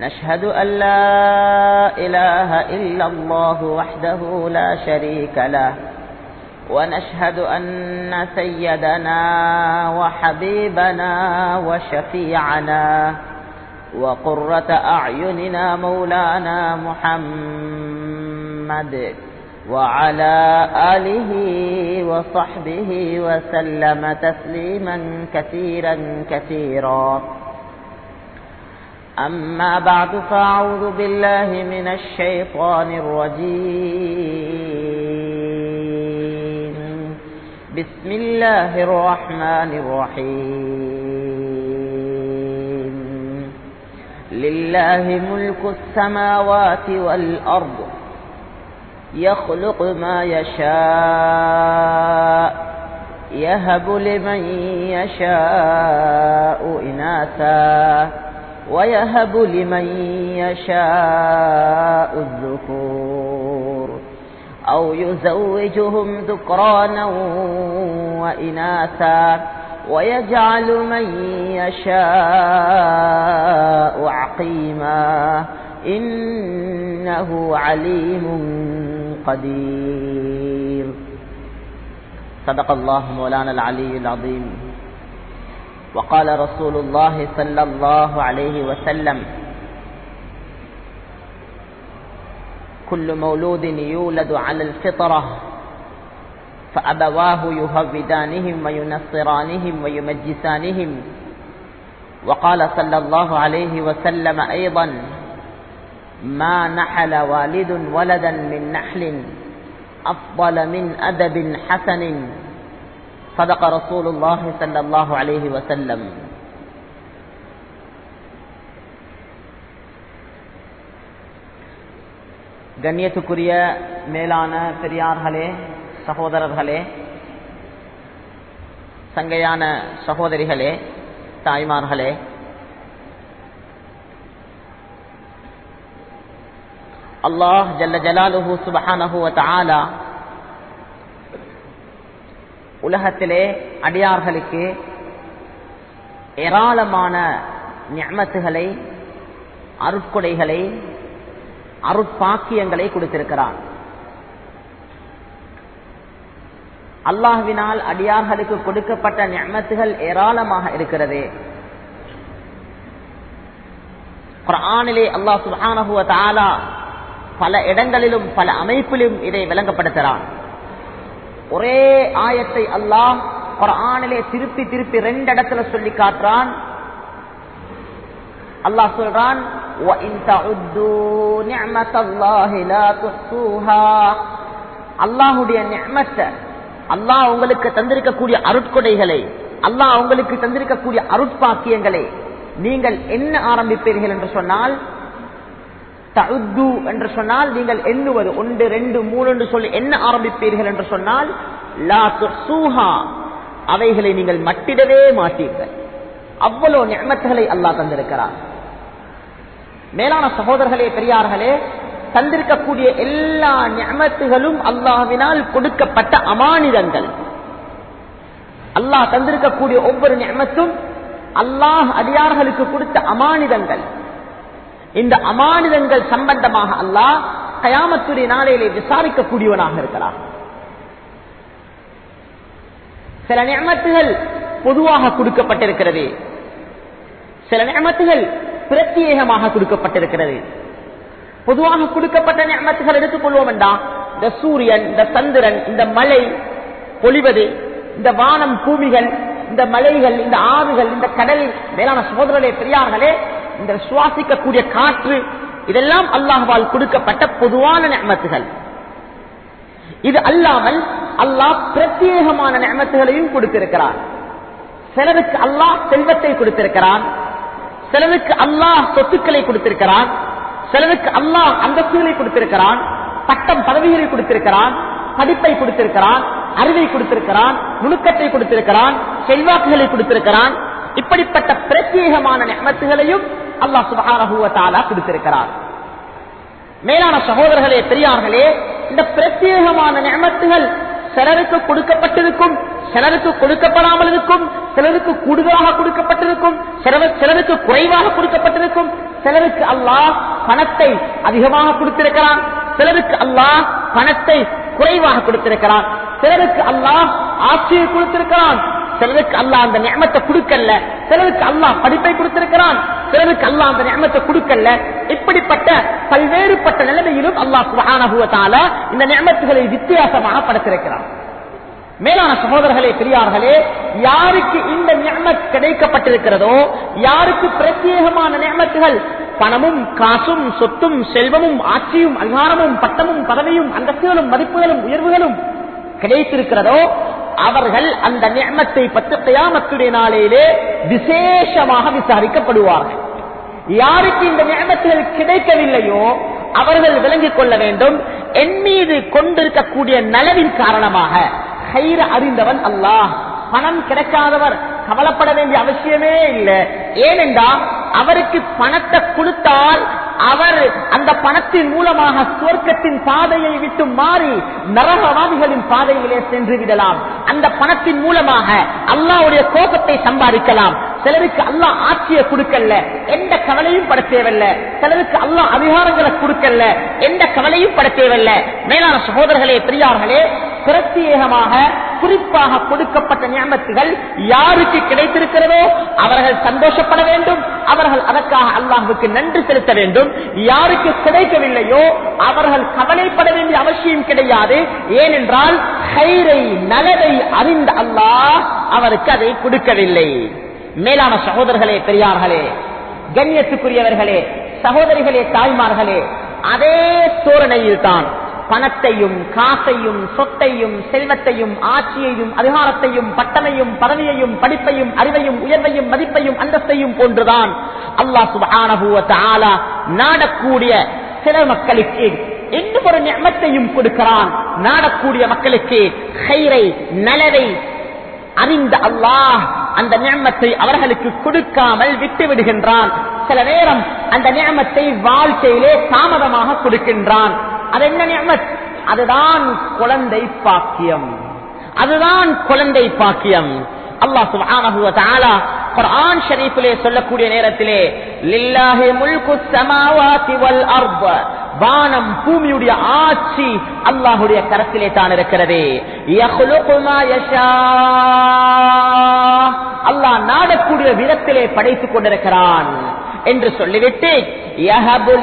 نشهد أن لا إله إلا الله وحده لا شريك له ونشهد أن سيدنا وحبيبنا وشفيعنا وقرة أعيننا مولانا محمد وعلى آله وصحبه وسلم تسليما كثيرا كثيرا. أما بعد فأعوذ بالله من الشيطان الرجيم. بسم الله الرحمن الرحيم. لله ملك السماوات والأرض يخلق ما يشاء يهب لمن يشاء إناثا. ويهب لمن يشاء الذكور أو يزوجهم ذكرانا وإناثا ويجعل من يشاء عقيما إنه عليم قدير. صدق الله مولانا العلي العظيم. وقال رسول الله صلى الله عليه وسلم كل مولود يولد على الفطرة فأبواه يهودانهم وينصرانهم ويمجسانهم. وقال صلى الله عليه وسلم أيضا ما نحل والد ولدا من نحل أفضل من أدب حسن. صدق رسول الله صلى الله عليه وسلم கண்ணியத்துக்குரிய மேலான பெரியார்களே சகோதரர்களே சங்கையான சகோதரிகளே தாய்மார்களே அல்லாஹ் ஜல்ல ஜலாலுஹு சுபஹானஹு வதஆலா உலகத்திலே அடியார்களுக்கு ஏராளமான நியமத்துகளை அருட்கொடைகளை அருட்பாக்கியங்களை கொடுத்திருக்கிறார். அல்லாஹ்வினால் அடியார்களுக்கு கொடுக்கப்பட்ட நியமத்துகள் ஏராளமாக இருக்கிறது. குரானிலே அல்லாஹ் சுபானஹுவ தாலா பல இடங்களிலும் பல அமைப்பிலும் இதை விளங்கப்படுத்துகிறான். ஒரே ஆயத்தை அல்லாஹ் ஆணிலே திருப்பி திருப்பி ரெண்டு இடத்துல சொல்லி காட்டுறான். அல்லாஹ் சொல்றான் அல்லாஹுடைய நியமத்தை அல்லாஹ் உங்களுக்கு தந்திருக்கக்கூடிய அருட்கொடைகளை அல்லாஹ் உங்களுக்கு தந்திருக்கக்கூடிய அருட்பாக்கியங்களை நீங்கள் என்ன ஆரம்பிப்பீர்கள் என்று சொன்னால் தகுது என்று சொன்னால் நீங்கள் எண்ணுவது ஒன்று ரெண்டு மூணு என்று சொல்லி என்ன ஆரம்பிப்பீர்கள் என்று சொன்னால் அவைகளை நீங்கள் மட்டிடவே மாட்டீர்கள். அவ்வளவு நியமத்துகளை அல்லாஹ் தந்திருக்கிறார் மேலான சகோதரர்களே பெரியார்களே தந்திருக்கக்கூடிய எல்லா நியமத்துகளும் அல்லாஹினால் கொடுக்கப்பட்ட அமானிதங்கள். அல்லாஹ் தந்திருக்கக்கூடிய ஒவ்வொரு நியமத்தும் அல்லாஹ் அடியார்களுக்கு கொடுத்த அமானிதங்கள். இந்த அமானிதங்கள் சம்பந்தமாக அல்லாஹ் கயாமத்துடைய நாளையிலே விசாரிக்கக்கூடியவனாக இருக்கிறார் சில நியமத்துகள் பொதுவாக கொடுக்கப்பட்டிருக்கிறது. சில நியமத்துகள் பிரத்யேகமாக கொடுக்கப்பட்டிருக்கிறது. பொதுவாக கொடுக்கப்பட்ட நியமத்துகள் எடுத்துக்கொள்வோம் என்றா இந்த சூரியன் இந்த சந்திரன் இந்த மலை பொழிவது இந்த வானம் பூமிகள் இந்த மலைகள் இந்த ஆறுகள் இந்த கடலில் மேலான சோதரர்களே பெரியார்களே இந்த சுவாசிக்கக்கூடிய காற்று இதெல்லாம் அல்லாஹால் கொடுக்கப்பட்ட பொதுவான நியமத்துகள். இது அல்லாமல் அல்லாஹ் பிரத்யேகமான நியமத்துகளையும் கொடுத்திருக்கிறார். சிலருக்கு அல்லாஹ் செல்வத்தை கொடுத்திருக்கிறான். சிலருக்கு அல்லாஹ் சொத்துக்களை கொடுத்திருக்கிறான். சிலருக்கு அல்லாஹ் அந்தஸ்துகளை கொடுத்திருக்கிறான். பட்டம் பதவிகளை கொடுத்திருக்கிறான். படிப்பை கொடுத்திருக்கிறான். அறிவை கொடுத்திருக்கிறான். நுணுக்கத்தை கொடுத்திருக்கிறான். செல்வாக்குகளை கொடுத்திருக்கிறான். இப்படிப்பட்ட பிரத்யேகமான நியமத்துகளையும் அல்லாஹ் சுபகாரகுவத்தாலா கொடுத்திருக்கிறார். மேலான சகோதரர்களே பெரியார்களே இந்த பிரத்யேகமான நியமத்துகள் சிலருக்கு கொடுக்கப்பட்டிருக்கும் சிலருக்கு கொடுக்கப்படாமல் இருக்கும் சிலருக்கு கூடுதலாக கொடுக்கப்பட்டிருக்கும் சிலர் சிலருக்கு குறைவாக கொடுக்கப்பட்டிருக்கும் சிலருக்கு அல்லாஹ் பணத்தை அதிகமாக கொடுத்திருக்கிறான் சிலருக்கு அல்லாஹ் பணத்தை குறைவாக கொடுத்திருக்கிறான் சிலருக்கு அல்லாஹ் ஆட்சியை கொடுத்திருக்கிறான் சிலருக்கு அல்லா அந்த நியமத்தை கொடுக்கல சிலருக்கு அல்லாஹ் படிப்பை கொடுத்திருக்கிறான். சிலருக்கு அல்லா அந்த நியமத்தை கொடுக்கல இப்படிப்பட்ட பல்வேறுபட்ட நிலைமையிலும் அல்லாஹ் சுகானகுவத்தால இந்த நியமத்துகளை வித்தியாசமாக படைத்திருக்கிறான். மேலான சகோதரர்களே பெரியார்களே யாருக்கு இந்த நியமத் கிடைக்கப்பட்டிருக்கிறதோ யாருக்கு பிரத்யேகமான நியமத்துகள் பணமும் காசும் சொத்தும் செல்வமும் ஆட்சியும் அதிகாரமும் பட்டமும் பதவியும் அந்தஸ்துகளும் மதிப்புகளும் உயர்வுகளும் கிடைத்திருக்கிறதோ அவர்கள் அந்த நியமத்தை பற்றி கயாமத்துடைய நாளையிலே விசேஷமாக விசாரிக்கப்படுவார்கள். யாருக்கு இந்த நியமத்துகள் கிடைக்கவில்லையோ அவர்கள் விளங்கிக் கொள்ள வேண்டும். என் மீது கொண்டிருக்கக்கூடிய நலவின் காரணமாக கயிறு அறிந்தவன் அல்லாஹ். பணம் கிடைக்காதவர் கவலைப்பட வேண்டிய அவசியமே இல்லை. ஏனென்றால் அவருக்கு பணத்தை கொடுத்தால் அவர் அந்த பணத்தின் மூலமாக சுவர்க்கத்தின் பாதையை விட்டு மாறி நரகவாதிகளின் பாதையிலே சென்று விடலாம். அந்த பணத்தின் மூலமாக அல்லாவுடைய கோபத்தை சம்பாதிக்கலாம். சிலருக்கு அல்லாஹ் ஆட்சியை கொடுக்கல எந்த கவலையும் பட தேவையில்ல. சிலருக்கு அல்லாஹ் அதிகாரங்களை கொடுக்கல எந்த கவலையும் பட தேவையில்ல. மேலான சகோதரர்களே பெரியார்களே பிரத்யேகமாக குறிப்பாக கொடுக்கப்பட்ட ஞாபகத்துகள் யாருக்கு கிடைத்திருக்கிறதோ அவர்கள் சந்தோஷப்பட வேண்டும். அவர்கள் அதற்காக அல்லாஹுக்கு நன்றி செலுத்த வேண்டும். யாருக்கு கிடைக்கவில்லையோ அவர்கள் கவலைப்பட வேண்டிய அவசியம் கிடையாது. ஏனென்றால் கயிறை நலவை அறிந்த அல்லாஹ் அவருக்கு அதை கொடுக்கவில்லை. மேலான சகோதரர்களே பெரியார்களே கண்ணியத்துக்குரியவர்களே சகோதரிகளே தாய்மார்களே அதே தோரணையில் தான் பணத்தையும் காசையும் சொத்தையும் செல்வத்தையும் ஆட்சியையும் அதிகாரத்தையும் பட்டமையும் பதவியையும் படிப்பையும் அறிவையும் உயர்வையும் மதிப்பையும் அந்தஸ்தையும் போன்றுதான் அல்லாஹ் ஆலா நாடக்கூடிய சில மக்களுக்கு எந்த ஒரு நியமத்தையும் கொடுக்கிறான். நாடக்கூடிய மக்களுக்கு கயிறை நலவை அறிந்த அல்லாஹ் அந்த நியமத்தை அவர்களுக்கு கொடுக்காமல் விட்டு விடுகின்றான். சில நேரம் அந்த நியமத்தை வாழ்க்கையிலே தாமதமாக கொடுக்கின்றான். அது என்ன நியமத்? அதுதான் குழந்தை பாக்கியம். அதுதான் குழந்தை பாக்கியம். அல்லாஹ் சுப்ஹானஹு வ ஷரீஃபிலே சொல்லக்கூடிய நேரத்திலே லில்லாஹி முல்கு ஸமாவாதி வல் அர்ض வானம் பூமியுடைய ஆட்சி அல்லாஹுடைய கரத்திலே தான் இருக்கிறது. யஷா. அல்லாஹ் நாடக்கூடிய விதத்திலே படைத்துக் கொண்டிருக்கிறான். என்று சொல்லிவிட்டு அல்லா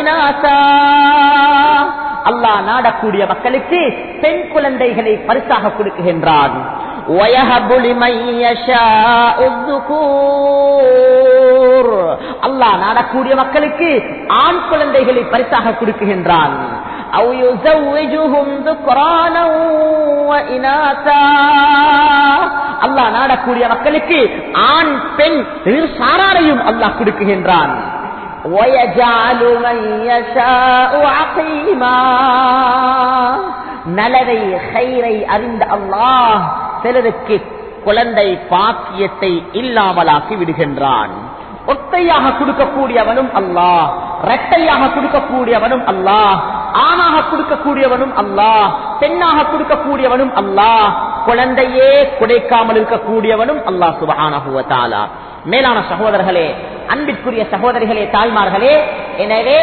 இனாசா அல்லாஹ் நாடக்கூடிய மக்களுக்கு பெண் குழந்தைகளை பரிசாக கொடுக்குகின்றான். அல்லாஹ் நாடக்கூடிய மக்களுக்கு ஆண் குழந்தைகளை பரிசாக கொடுக்குகின்றான். அல்லாஹ் நாடக்கூடிய மக்களுக்கு ஆண் பெண் சாராரையும் அல்லாஹ் கொடுக்குகின்றான் وَيَجْعَلُ مَن يَشَاءُ عَقِيمًا நலவை ஹைரை அறிந்த அல்லாஹ் சிலருக்கு குழந்தை பாக்கியத்தை இல்லாமலாக்கி விடுகின்றான் ஒத்தையாக கொடுக்கக்கூடியவனும் அல்லாஹ் ரெட்டையாக கொடுக்கக்கூடியவனும் அல்லாஹ் ஆணாக கொடுக்கக்கூடியவனும் அல்லாஹ் பெண்ணாக கொடுக்கக்கூடியவனும் அல்லாஹ் குழந்தையே குடைக்காமல் இருக்கக்கூடியவனும் அல்லாஹ் சுபஹானஹுவத்தாலா மேலான சகோதரர்களே அன்பிற்குரிய சகோதரிகளே தாய்மார்களே எனவே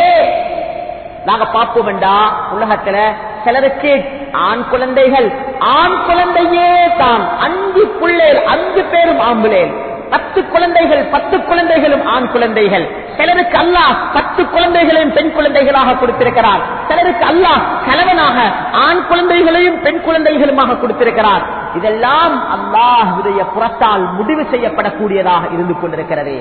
நாங்க பார்ப்போம் என்றா உலகத்துல சிலருக்கு ஆண் குழந்தைகள் ஆண் குழந்தையே தான். அஞ்சு பிள்ளைகள் அஞ்சு பேரும் ஆம்புலேன் பத்து குழந்தைகள் பத்து குழந்தைகளும் ஆண் குழந்தைகள். சிலருக்கு அல்லாஹ் பத்து குழந்தைகளையும் பெண் குழந்தைகளாக கொடுத்திருக்கிறார். சிலருக்கு அல்லாஹ் கலவனாக ஆண் குழந்தைகளையும் பெண் குழந்தைகளுமாக கொடுத்திருக்கிறார். இதெல்லாம் அல்லாஹுடைய புறத்தால் முடிவு செய்யப்படக்கூடியதாக இருந்து கொண்டிருக்கிறது.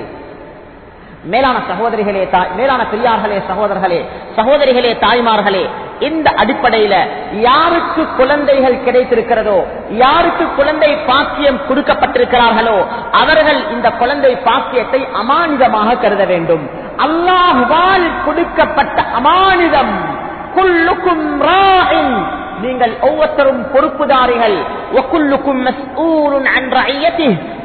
மேலான சகோதரிகளே மேலான பெரியார்களே சகோதரர்களே சகோதரிகளே தாய்மார்களே இந்த அடிப்படையில யாருக்கு குழந்தைகள் கிடைத்திருக்கிறதோ யாருக்கு குழந்தை பாக்கியம் கொடுக்கப்பட்டிருக்கிறார்களோ அவர்கள் இந்த குழந்தை பாக்கியத்தை அமானிதமாக கருத வேண்டும். அல்லாஹுவால் கொடுக்கப்பட்ட அமானிதம். குள்ளுக்கும் நீங்கள் ஒவ்வொருத்தரும் பொறுப்புதாரிகள்.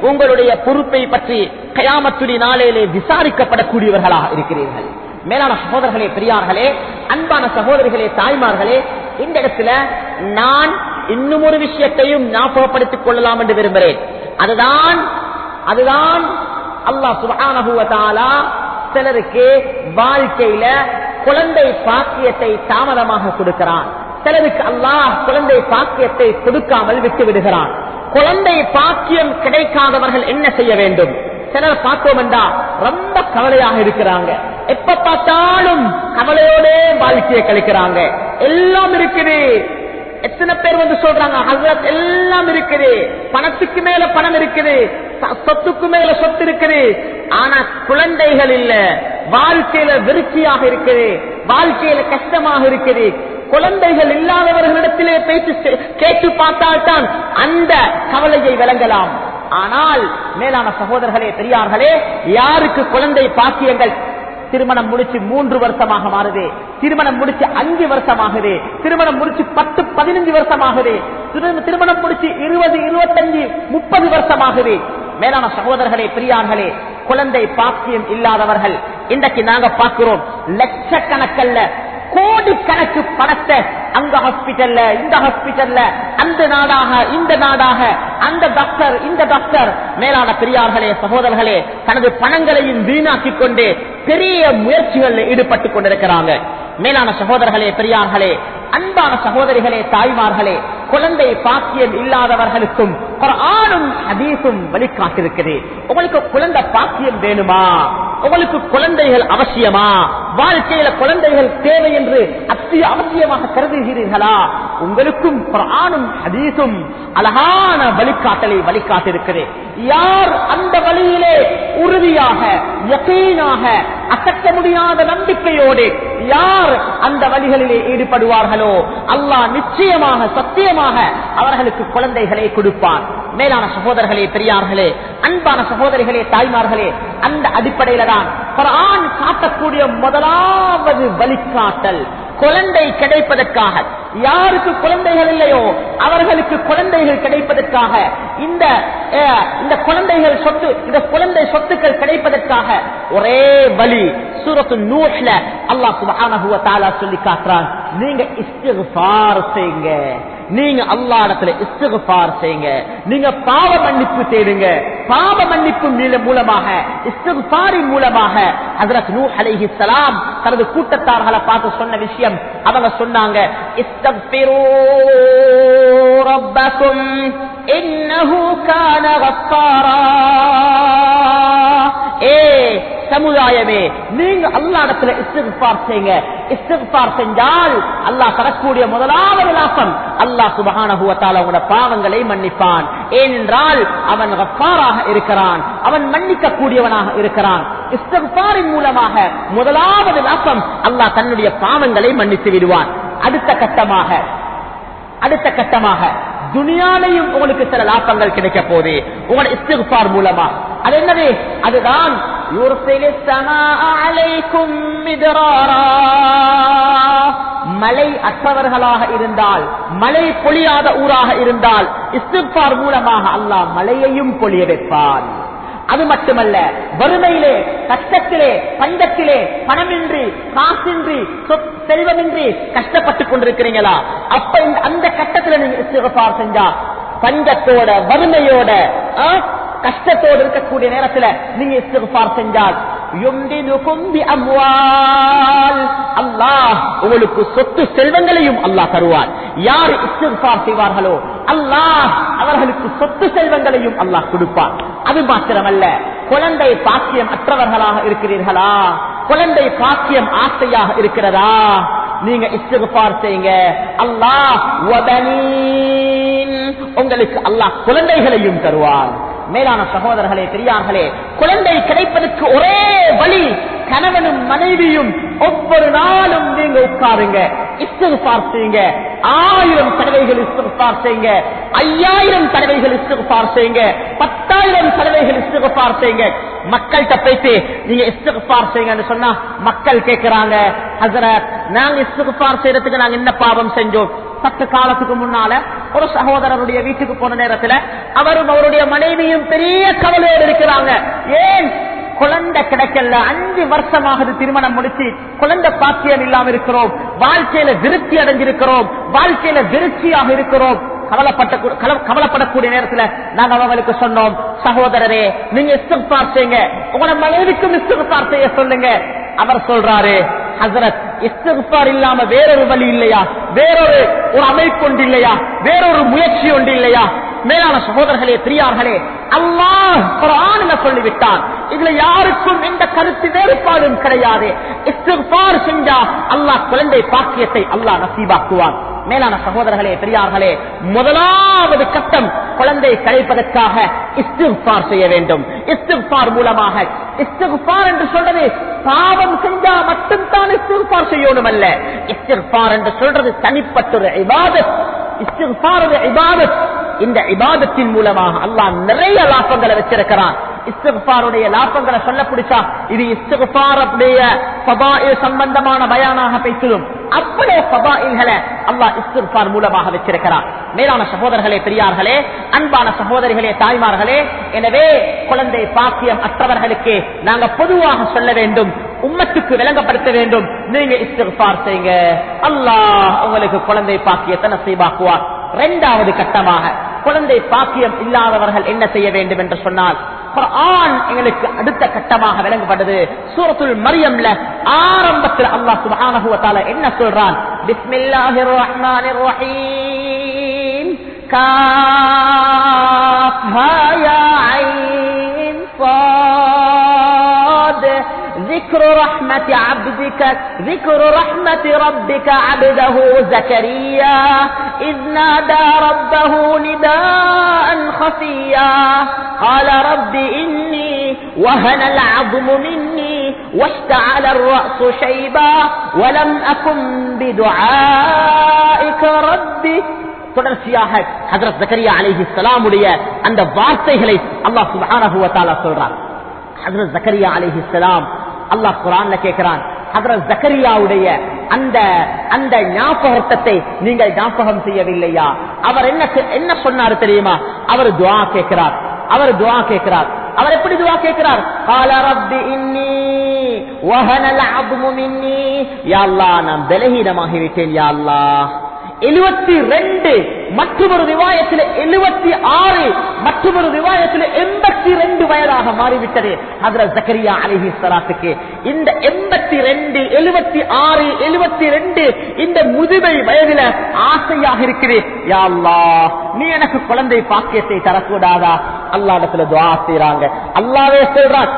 உங்களுடைய பொறுப்பை பற்றி கயாமத்துடி நாளையிலே விசாரிக்கப்படக்கூடியவர்களாக இருக்கிறீர்கள். மேலான சகோதரர்களே பெரியார்களே அன்பான சகோதரிகளே தாய்மார்களே இந்த இடத்துல நான் இன்னும் ஒரு விஷயத்தையும் ஞாபகப்படுத்திக் கொள்ளலாம் என்று விரும்புகிறேன். அதுதான் அதுதான் அல்லாஹ் சுப்ஹானஹு சிலருக்கு வாழ்க்கையில குழந்தை பாக்கியத்தை தாமதமாக கொடுக்கிறான். சிலருக்கு அல்லாஹ் குழந்தை பாக்கியத்தை கொடுக்காமல் விட்டு விடுகிறான். குழந்தை பாக்கியம் கிடைக்காதவர்கள் என்ன செய்ய வேண்டும்? சிலர் பார்த்தோம் என்றா ரொம்ப கவலையாக இருக்கிறாங்க. எப்ப பார்த்தாலும் கவலையோட வாழ்க்கையை கழிக்கிறாங்க. எல்லாம் இருக்குது. எத்தனை பேர் வந்து சொல்றாங்க ஹசரத் எல்லாம் இருக்குது. பணத்துக்கு மேல பணம் இருக்குது. சொத்துக்கு மேல சொத்து இருக்குது. ஆனா குழந்தைகள் இல்ல. வாழ்க்கையில விருச்சியாக இருக்குது. வாழ்க்கையில கஷ்டமாக இருக்குது. குழந்தைகள் இல்லாதவர்களிடத்திலே பேசி கேட்டு பார்த்தால்தான் அந்த கவலையை விளங்கலாம். ஆனால் மேலான சகோதரர்களே பெரியார்களே யாருக்கு குழந்தை பாக்கியங்கள்? திருமணம் முடிச்சு மூன்று வருஷமாக மாறுது. திருமணம் முடிச்சு அஞ்சு வருஷமாகுது. திருமணம் முடிச்சு பத்து பதினஞ்சு வருஷமாகுது. திருமணம் முடிச்சு இருபது இருபத்தஞ்சு முப்பது வருஷமாகுது. மேலான சகோதரர்களே பெரியார்களே குழந்தை பாக்கியம் இல்லாதவர்கள் இன்றைக்கு நாங்க பார்க்கிறோம் லட்சக்கணக்கல்ல கோடிக்கணக்கு பணத்தை அங்க ஹாஸ்பிட்டல்ல இந்த ஹாஸ்பிட்டல்ல அந்த நாடாக இந்த நாடாக அந்த டாக்டர் இந்த டாக்டர் மேலான பெரியார்களே சகோதரர்களே தனது பணங்களையும் வீணாக்கிக் கொண்டு பெரிய முயற்சிகளில் ஈடுபட்டு கொண்டிருக்கிறாங்க. மேலான சகோதரர்களே பெரியார்களே அன்பான சகோதரிகளே தாய்மார்களே குழந்தை பாக்கியம் இல்லாதவர்களுக்கும் ஆணும் அதீசும் வழிகாட்டிருக்குது உங்களுக்கு குழந்தை பாக்கியம் வேணுமா? உங்களுக்கு குழந்தைகள் அவசியமா? வாழ்க்கையில குழந்தைகள் தேவை என்று அத்தியாவசியமாக கருதுகிறீர்களா? உங்களுக்கும் குர்ஆனும் ஹதீசும் அழகான வழிகாட்டலை வழிகாட்டிருக்கிறேன் யார் அந்த வழியிலே உறுதியாக யகீனாக அசக்க முடியாத நம்பிக்கையோடு யார் அந்த வழிகளிலே ஈடுபடுவார்களோ? அல்லாஹ் நிச்சயமாக சத்தியமாக அவர்களுக்கு குழந்தைகளை கொடுப்பான். மேலான சகோதரர்களே பெரியார்களே அன்பான சகோதரிகளே தாய்மார்களே அந்த அடிப்படையில தான் காட்டக்கூடிய முதலாவது வழிகாட்டல் குழந்தை கிடைப்பதற்காக. யாருக்கு குழந்தைகள் இல்லையோ அவர்களுக்கு குழந்தைகள் கிடைப்பதற்காக. இந்த அஹ், இந்த குழந்தைகள் சொத்து இந்த குழந்தை சொத்துக்கள் கிடைப்பதற்காக. ஒரே வழி சூரத்து நூற்ல அல்லாஹ் சுப்ஹானஹு சொல்லி காட்டுறான். நீங்க இஸ்திகார் செய்யுங்க. நீங்க அல்லாஹ் இடத்துல இஸ்திக்ஃபார் செய்யுங்க. நீங்க பாவ மன்னிப்பு தேடுங்க. பாவ மன்னிப்பு மீள- மூலமாக இஸ்திக்ஃபாரின் மூலமாக ஹஜரத் நூஹ் அலைஹிஸ்ஸலாம் தனது கூட்டத்தார்களை பார்த்து சொன்ன விஷயம் அவங்க சொன்னாங்க இஸ்தக்பிரூ ரப்பக்கும் இன்னஹு கான கஃபாரா ஏ சமுதாயமே நீங்க அல்லாடத்துல இஸ்திகார் செய்யுங்க இஸ்திகார் செஞ்சால் அல்லாஹ் தரக்கூடிய முதலாவது லாபம் அல்லாஹ் சுபகானகுவத்தால் அவங்களோட பாவங்களை மன்னிப்பான். ஏனென்றால் அவன் ரப்பாராக இருக்கிறான் அவன் மன்னிக்க கூடியவனாக இருக்கிறான். இஸ்திகாரின் மூலமாக முதலாவது லாபம் அல்லாஹ் தன்னுடைய பாவங்களை மன்னித்து விடுவான். அடுத்த கட்டமாக அடுத்த கட்டமாக துனியாலையும் உங்களுக்கு சில லாபங்கள் கிடைக்க போகுது. உங்களோட இஸ்திகார் மூலமா. அது என்னது? அதுதான் மலை அற்றவர்களாக இருந்தால் மலை பொழியாத ஊராக இருந்தால் இஸ்திஃபார் மூலமாக அல்லாஹ் மழையையும் பொழிய வைப்பான். அது மட்டுமல்ல வறுமையிலே கஷ்டத்திலே பஞ்சத்திலே பணமின்றி காசின்றி செல்வமின்றி கஷ்டப்பட்டுக் கொண்டிருக்கிறீங்களா? அப்ப அந்த கட்டத்துல நீங்க இஸ்திஃபார் செஞ்சா பஞ்சத்தோட வறுமையோட கஷ்டத்தோடு இருக்கக்கூடிய நேரத்துல நீங்க இஸ்திகார் செஞ்சால் அல்லாஹ் உங்களுக்கு சொத்து செல்வங்களையும் அல்லாஹ் தருவார். யார் இஸ்திகார் செய்வார்களோ அல்லாஹ் அவர்களுக்கு சொத்து செல்வங்களையும் அல்லாஹ் கொடுப்பார். அது மாத்திரமல்ல குழந்தை பாக்கியம் அற்றவர்களாக இருக்கிறீர்களா? குழந்தை பாக்கியம் ஆசையாக இருக்கிறதா? நீங்க இஸ்திகார் செய்யுங்க. அல்லாஹ் உங்களுக்கு அல்லாஹ் குழந்தைகளையும் தருவார். மேலான சகோதரர்களே பெரியார்களே குழந்தை கிடைப்பதற்கு ஒரே வழி கணவனும் மனைவியும் ஒவ்வொரு நாளும் நீங்க உட்காருங்க இஸ்திஃபார் செய்யுங்க. ஆயிரம் தடவைகள் இஸ்திஃபார் செய்யுங்க ஐயாயிரம் தடவைகள் இஸ்திஃபார் செய்யுங்க பத்தாயிரம் தடவைகள் இஸ்திஃபார் செய்யுங்க. மக்கள்கிட்ட போயிட்டு நீங்க இஸ்திஃபார் செய்யுங்கன்னு சொன்னா மக்கள் கேட்கிறாங்க ஹசரத் நாங்க இஸ்திஃபார் செய்யறதுக்கு நாங்க என்ன பாவம் செஞ்சோம்? சற்று காலத்துக்கு முன்னால ஒரு சகோதரருடைய வீட்டுக்கு போன நேரத்துல அவரும் அவருடைய மனைவியும் பெரிய கவலையோடு இருக்கிறாங்க. ஏன்? குழந்தை கிடைக்கல அஞ்சு வருஷமாகுது திருமணம் முடிச்சு குழந்தை பாக்கியம் இல்லாம இருக்கிறோம் வாழ்க்கையில விருத்தி அடைஞ்சிருக்கிறோம் வாழ்க்கையில விருச்சியாக இருக்கிறோம். கவலைப்பட்ட கவலைப்படக்கூடிய நேரத்துல நாங்க அவங்களுக்கு சொன்னோம் சகோதரரே நீங்க இஸ்திஃபார் செய்யுங்க. உங்களோட மனைவிக்கும் இஸ்திஃபார் செய்ய சொல்லுங்க. அவர் சொல்றாரு ஹசரத் இஸ்திஃபார் இல்லாம வேறொரு வழி இல்லையா? வேறொரு ஒரு அமைப்பு ஒன்று இல்லையா? வேறொரு முயற்சி ஒன்று இல்லையா? மேலான சகோதரர்களே பெரியார்களே அல்லாஹ் குரான் சொல்லிவிட்டான். இதுல யாருக்கும் எந்த கருத்து வேறுபாடும் கிடையாது. இஸ்திஃபார் செஞ்சா அல்லாஹ் குழந்தை பாக்கியத்தை அல்லாஹ் நசீபாக்குவான். மேலான சகோதரர்களே பெரியார்களே முதலாவது கட்டம் குழந்தை கிடைப்பதற்காக இஸ்திஃபார் செய்ய வேண்டும். இஸ்திஃபார் மூலமாக இஸ்திஃபார் என்று சொல்றது பாவம் செஞ்சா மட்டும்தான் இஸ்திஃபார் செய்யணும் அல்ல. இஸ்திஃபார் என்று சொல்றது தனிப்பட்ட ஒரு இபாதத். இஸ்திஃபார் ஒரு இபாதத். இந்த இபாதத்தின் மூலமாக அல்லாஹ் நிறைய லாபங்களை வச்சிருக்கிறான். இஸ்திஃபாருடைய லாபங்களை சொல்ல பிடிச்சா இது இஸ்திஃபாருடைய சம்பந்தமான பயானாக பேசிடும் அவ்வளவு ஃபதாயில்களை அல்லாஹ் மூலமாக வச்சிருக்கிறான். மேலான சகோதரர்களே பெரியார்களே அன்பான சகோதரிகளே தாய்மார்களே எனவே குழந்தை பாக்கியம் அற்றவர்களுக்கு நாங்க பொதுவாக சொல்ல வேண்டும் உம்மத்துக்கு விளங்கப்படுத்த வேண்டும். நீங்க இஸ்திஃபார் செய்யுங்க. அல்லாஹ் உங்களுக்கு குழந்தை பாக்கியத்தை நசீபாக்குவார் இரண்டாவது கட்டமாக குழந்தை பாக்கியம் இல்லாதவர்கள் என்ன செய்ய வேண்டும் என்று சொன்னால் எங்களுக்கு அடுத்த கட்டமாக விளங்கப்பட்டது சூரத்துல் மரியம்ல ஆரம்பத்தில் அல்லா சுபானகுவத்தால என்ன சொல்றான்? பிஸ்மில்லாஹிர் ரஹ்மானிர் ரஹீம் காஃபா யா ஐன் ذكر رحمة عبدك ذكر رحمة ربك عبده زكريا إذ نادى ربه نداء خفيا قال رب إني وهن العظم مني واشتعل الرأس شيبا ولم أكن بدعائك ربي தொடர்ச்சியாக ஹசரத் ஜக்கரியா அலைஹி ஸலாமுடைய அந்த வார்த்தைகளை அல்லாஹ் சுப்ஹானஹு வ தஆலா சொல்றான் ஹசரத் ஜக்கரியா அலைஹி ஸலாம் அல்லாஹ் குரான்ல கேட்கிறான் ஹதரத் அந்த அந்த ஞாபகத்தை நீங்கள் ஞாபகம் செய்யவில்லையா? அவர் என்ன என்ன சொன்னார் தெரியுமா? அவர் துவா கேட்கிறார் அவர் துவா கேட்கிறார் அவர் எப்படி துவா கேட்கிறார் கால ரப்பி இன்னி வஹனல் அப்மு மின்னி. யா அல்லாஹ் நான் பலஹீனமாகி விட்டேன் யா மற்றொரு விவாயத்தில் எழுபத்தி ஆறு மற்றொரு விவாயத்தில் எண்பத்தி ரெண்டு வயதாக மாறிவிட்டது. அதுல ஜக்கரியா அலிஹி சலாத்துக்கு இந்த எண்பத்தி ரெண்டு எழுபத்தி ஆறு எழுபத்தி ரெண்டு இந்த முதுமை வயதில ஆசையாக இருக்குது. யாழ்லா நீ எனக்கு குழந்தை பாக்கியத்தை தரக்கூடாதா? அல்லாடத்துல துவா செய்யறாங்க அல்லாவே சொல்றான்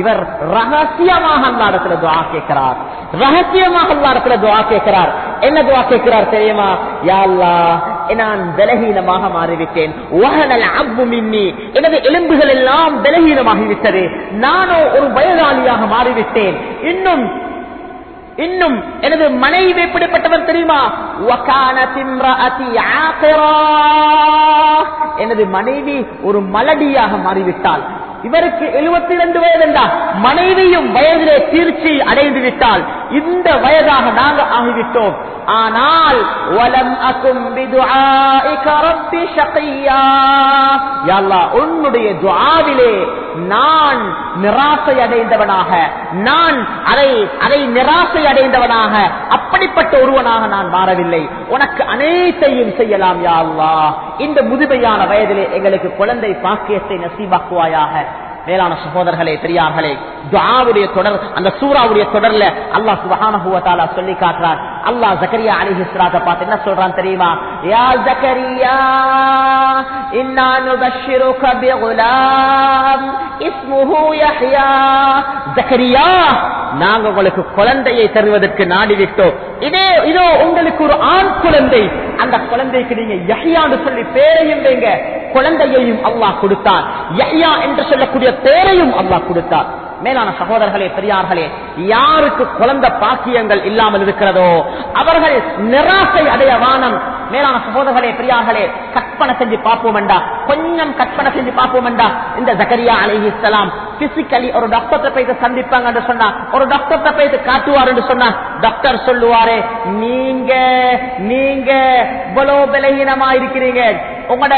இவர் ரகசியமாக அல்லாடத்துல துவா கேட்கிறார். ரகசியமாக அல்லாடத்துல துவா கேட்கிறார். என்ன துவா கேட்கிறார் தெரியுமா? யாழ்லா நான் பலகீனமாக மாறிவிட்டேன். எனது எலும்புகள் எல்லாம் பலகீனமாகிவிட்டது. நானோ ஒரு வயதாளியாக மாறிவிட்டேன். இன்னும் இன்னும் எனது மனைவி எப்படிப்பட்டவர் தெரியுமா? எனது மனைவி ஒரு மலடியாக மாறிவிட்டாள். இவருக்கு 72 ரெண்டு வயதுண்டா. மனைவியும் வயதிலே தீர்ச்சி அடைந்து விட்டால் இந்த வயதாக நாங்க ஆகிவிட்டோம். ஆனால் உன்னுடைய துவாவிலே நான் நிராசை அடைந்தவனாக நான் அதை அதை நிராசை அடைந்தவனாக அப்படிப்பட்ட ஒருவனாக நான் மாறவில்லை. உனக்கு அனைத்தையும் செய்யலாம் யா இந்த முதுமையான வயதிலே எங்களுக்கு குழந்தை பாக்கியத்தை நசீவாக்குவாயாக மேலான சகோதரர்களே பெரியார்களே துஆவுடைய தொடர் அந்த சூறாவுடைய தொடர்ல அல்லாஹ் சுப்ஹானஹு வ தஆலா சொல்லி காட்டுறான் அல்லாஹ் ஜக்கரியா அலைஹிஸ்ஸலாத்தை பார்த்து என்ன சொல்றான் தெரியுமா? யா ஜக்கரியா இன்னா நுபஷ்ஷிருக பிகுலாம் இஸ்முஹு யஹ்யா. ஜக்கரியா நாங்க உங்களுக்கு குழந்தையை தருவதற்கு நாடிவிட்டோம். இதே இதோ உங்களுக்கு ஒரு ஆண் குழந்தை. அந்த குழந்தைக்கு நீங்க யஹியான்னு சொல்லி பேரையும் வைங்க. குழந்தையையும் அல்லாஹ் கொடுத்தார். யஹியா என்று சொல்லக்கூடிய பேரையும் அல்லாஹ் கொடுத்தார். மேலான சகோதரர்களே பெரியார்களே யாருக்கு குழந்த பாக்கியங்கள் இல்லாமல் இருக்கிறதோ அவர்கள் நிராசை அடைய வானம். மேலான சகோதரர்களே பெரியார்களே கற்பனை செஞ்சு பார்ப்போம்டா கொஞ்சம் கற்பனை செஞ்சு பார்ப்போம்டா இந்த ஜக்கரியா அலஹி இஸ்லாம் பிசிக்கலி ஒரு டாக்டர் போயிட்டு சந்திப்பாங்க சொன்னா ஒரு டாக்டர் போயிட்டு காட்டுவார் சொன்னா டாக்டர் சொல்லுவாரு நீங்க நீங்க இவ்வளவு பலகீனமா இருக்கிறீங்க. உங்களோட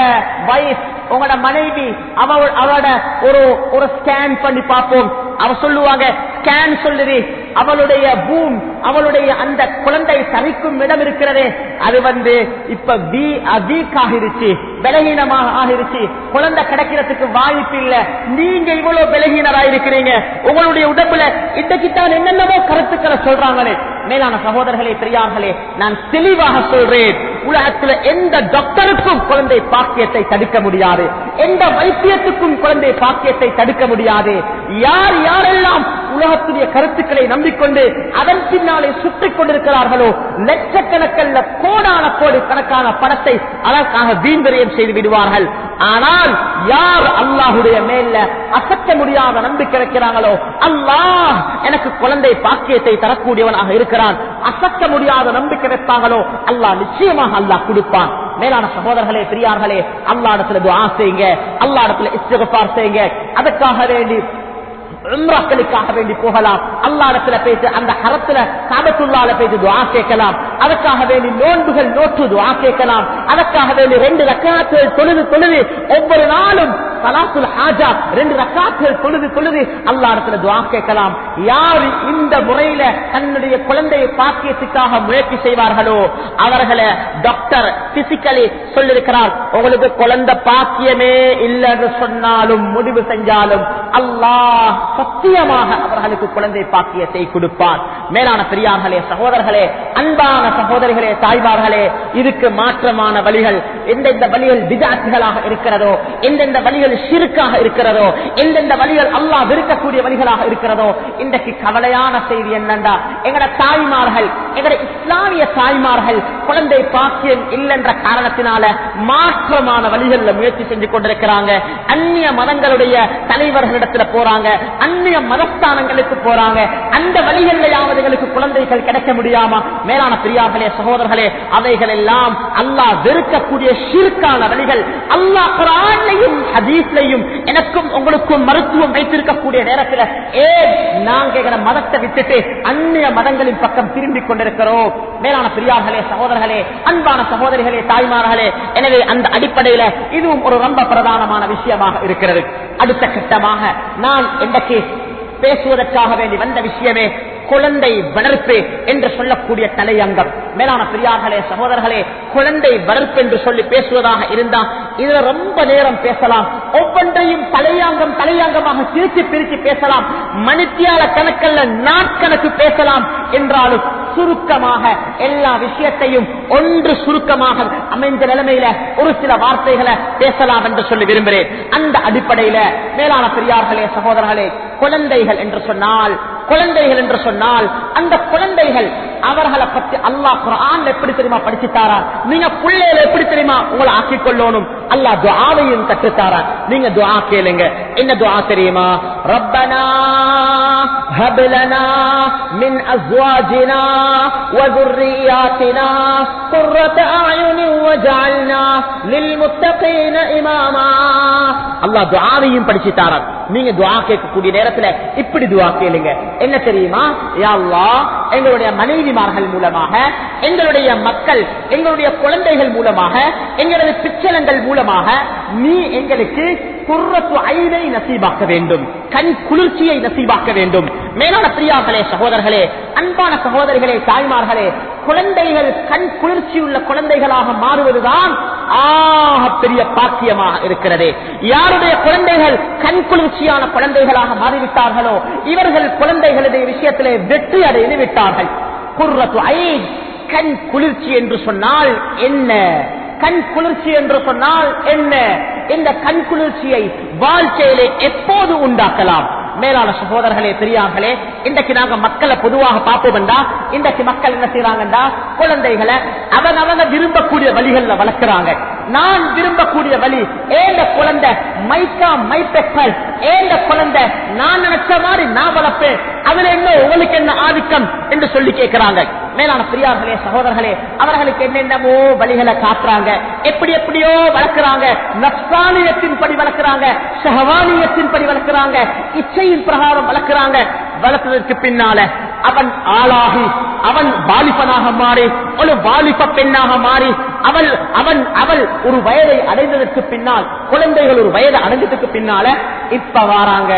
வயசு உங்களோட மனைவி அவ அவளோட ஒரு ஒரு ஸ்கேன் பண்ணி பார்ப்போம். அவ சொல்லுவாங்க ஸ்கேன் சொல்லுது. அவளுடைய பூம் அவளுடைய அந்த குழந்தை தவிக்கும் இடம் இருக்கிறதே. அது வந்து இப்ப வீக் ஆகிருச்சு பலகீனமாக ஆகிருச்சு. குழந்தை கிடைக்கிறதுக்கு வாய்ப்பு இல்ல. நீங்க இவ்வளவு பலகீனராயிருக்கிறீங்க. உங்களுடைய உடம்புல இன்றைக்குத்தான் என்னென்னவோ கருத்துக்களை சொல்றாங்களே. மேலான சகோதரர்களே பெரியார்களே நான் தெளிவாக சொல்றேன். உலகத்துல எந்த டாக்டருக்கும் குழந்தை பாக்கியத்தை தடுக்க முடியாது. எந்த வைத்தியத்துக்கும் குழந்தை பாக்கியத்தை தடுக்க முடியாது. யார் யாரெல்லாம் உலகத்துடைய கருத்துக்களை நம்பிக்கொண்டு அதன் பின்னாலே சுட்டிக் கொண்டிருக்கிறார்களோ லட்சக்கணக்கல்ல கோடான கோடி கணக்கான பணத்தை அதற்காக வீண்விரயம் செய்து விடுவார்கள். ஆனால் யார் அல்லாஹுடைய மேல அசத்த முடியாத நம்பிக்கை வைக்கிறாங்களோ அல்லாஹ் எனக்கு குழந்தை பாக்கியத்தை தரக்கூடியவனாக இருக்கிறான். அசத்த முடியாத நம்பிக்கை வைப்பாங்களோ அல்லாஹ் நிச்சயமாக அல்லாஹ் கொடுப்பான். மேலான சகோதரர்களே பெரியார்களே அல்லா இடத்துல ஆசைங்க செய்யுங்க அல்லா இடத்துல இஸ்திகபார் செய்யுங்க. அதுக்காக வேண்டி உம்ராக்களுக்காக வேண்டி போகலாம். அல்லாடத்துல பேசி அந்த ஹரத்துல காபத்துள்ளால பேசி துவா கேட்கலாம். அதற்காக வேண்டி நோன்புகள் நோற்று துவா கேட்கலாம். அதற்காக வேண்டி ரெண்டு ரக்காத்துகள் தொழுது தொழுது ஒவ்வொரு நாளும் சலாத்துல் ஹாஜா ரெண்டு ரக்காத்துகள் தொழுது தொழுது அல்லா இடத்துல துவா கேட்கலாம். யார் இந்த முறையில தன்னுடைய குழந்தையை பாக்கியத்துக்காக முயற்சி செய்வார்களோ அவர்களை டாக்டர் பிசிக்கலி சொல்லிருக்கிறார் உங்களுக்கு குழந்தை பாக்கியமே இல்லைன்னு சொன்னாலும் முடிவு செஞ்சாலும் அல்லாஹ் சத்தியமாக அவர்களுக்கு குழந்தை பாக்கியத்தை கொடுப்பார். மேலான பெரியார்களே சகோதரர்களே அன்பான சகோதரிகளே தாய்மார்களே இதுக்கு மாற்றமான வழிகள் எந்தெந்த வழிகள் விஜாத்துகளாக இருக்கிறதோ எந்தெந்த வழிகள் வழிகள் சிறுக்காக இருக்கிறதோ எந்தெந்த வழிகள் அல்லா விருக்கக்கூடிய வழிகளாக இருக்கிறதோ இன்றைக்கு கவலையான செய்தி என்னண்டா? எங்கட தாய்மார்கள் எங்கட இஸ்லாமிய தாய்மார்கள் குழந்தை பாக்கியம் இல்லைன்ற காரணத்தினால மாற்றமான வழிகள்ல முயற்சி செஞ்சு கொண்டிருக்கிறாங்க. அந்நிய மதங்களுடைய தலைவர்களிடத்துல போறாங்க. அந்நிய மதஸ்தானங்களுக்கு போறாங்க. அந்த வழிகளிலேயாவது எங்களுக்கு குழந்தைகள் கிடைக்க முடியாமா? மேலான பிரியார்களே சகோதரர்களே அவைகள் எல்லாம் அல்லா வெறுக்கக்கூடிய ஷிர்கான வழிகள். அல்லாஹ் குரான்லையும் ஹதீஸ்லையும் எனக்கும் உங்களுக்கும் மருத்துவம் வைத்திருக்கக்கூடிய நேரத்தில் ஏன் நாங்க மதத்தை விட்டுட்டு அந்நிய மதங்களின் பக்கம் திரும்பிக் கொண்டிருக்கிறோம். மேலான பிரியார்களே சகோதரர்களே அன்பான சகோதரிகளே தாய்மார்களே எனவே அந்த அடிப்படையில இதுவும் ஒரு ரொம்ப பிரதானமான விஷயமாக இருக்கிறது. அடுத்த கட்டமாக நான் இன்றைக்கு பேசுவதற்காக வேண்டி வந்த விஷயமே குழந்தை வளர்ப்பு என்று சொல்லக்கூடிய தலையங்கம். மேலான பெரியார்களே சகோதரர்களே குழந்தை வளர்ப்பு என்று சொல்லி பேசுவதாக இருந்தா இதுல ரொம்ப நேரம் பேசலாம். ஒவ்வொன்றையும் தலையாங்கம் தலையாங்கமாக பிரித்து பிரித்து பேசலாம். மணித்தியால கணக்கல்ல நாட்கணக்கு பேசலாம் என்றாலும் சுருக்கமாக எல்லா விஷயத்தையும் ஒன்று சுருக்கமாக அமைந்த நிலைமையில ஒரு சில வார்த்தைகளை பேசலாம் என்று சொல்லி விரும்புகிறேன். அந்த அடிப்படையில மேலான பெரியார்களே சகோதரர்களே குழந்தைகள் என்று சொன்னால் குழந்தைகள் என்று சொன்னால் அந்த குழந்தைகள் அவர்களை பற்றி அல்லாஹ் குரான் எப்படி தெரியுமா படிச்சுத்தாரா? நீங்க பிள்ளைகளை எப்படி தெரியுமா? உங்களை ஆக்கிக் கொள்ளணும் அல்லாஹ் துவாவையும் கற்றுத்தாரா? நீங்க துவா கேளுங்க. என்ன துவா தெரியுமா? ரப்பனா ஹப்லனா மின் அஸ்வாஜினா وذرياتنا قرة أعين وجعلنا للمتقين إماما அல்லாஹ் துஆவையும் படிச்சுத்தாரா நீங்க துஆ கேட்கக்கூடிய நேரத்துல இப்படி துஆ கேளுங்க என்ன தெரியுமா யா அல்லாஹ் எங்களுடைய மனைவிமார்கள் மூலமாக எங்களுடைய மக்கள் எங்களுடைய குழந்தைகள் மூலமாக எங்களது பிச்சலங்கள் மூலமாக நீ எங்களுக்கு குர்ரத்து ஐனை நசீபாக்க வேண்டும். கண் குளிர்ச்சியை நசீபாக்க வேண்டும். மேலான பிரியார்களே சகோதரர்களே அன்பான சகோதரிகளே தாய்மார்களே குழந்தைகள் கண் குளிர்ச்சி உள்ள குழந்தைகளாக மாறுவதுதான் ஆக பெரிய பாக்கியமாக இருக்கிறது. யாருடைய குழந்தைகள் கண் குளிர்ச்சியான குழந்தைகளாக மாறிவிட்டார்களோ இவர்கள் குழந்தைகளுடைய விஷயத்திலே வெற்றி அடைந்து விட்டார்கள் குர்ரத்து ஐ கண் குளிர்ச்சி என்று சொன்னால் என்ன? கண் குளிர்ச்சி என்று சொன்னால் என்ன? இந்த கண் குளிர்ச்சியை வாழ்க்கையிலே எப்போது உண்டாக்கலாம்? மேலான சகோதரர்களே பெரியார்களே இன்றைக்கு நாங்க மக்களை பொதுவாக பார்ப்போம்டா இன்றைக்கு மக்கள் என்ன செய்யறாங்கடா குழந்தைகளை அவன் அவங்க விரும்பக்கூடிய வழிகள்ல வளர்க்கிறாங்க. நான் விரும்பக்கூடிய வழி ஏந்த குழந்தை மைக்கா மைப்பெப்பல் ஏந்த குழந்தை நான் நினைச்ச மாதிரி நான் வளர்ப்பேன் அதுல என்ன உங்களுக்கு என்ன ஆதிக்கம் என்று சொல்லி கேட்கிறாங்க. மேலான பெரியார்களே சகோதரர்களே அவர்களுக்கு என்னென்னமோ வழிகளை காட்டுறாங்க. எப்படி எப்படியோ வளர்க்கிறாங்க. நப்சானியத்தின் படி வளர்க்கிறாங்க. சஹவானியத்தின் படி வளர்க்கிறாங்க. இச்சையின் பிரகாரம் வளர்க்கிறாங்க. வளர்த்ததற்கு பின்னால அவன் ஆளாகி அவன் வாலிபனாக மாறி ஒரு வாலிப பெண்ணாக மாறி அவள் அவன் அவள் ஒரு வயதை அடைந்ததற்கு பின்னால் குழந்தைகள் ஒரு வயதை அடைஞ்சதுக்கு பின்னால இப்ப வாராங்க.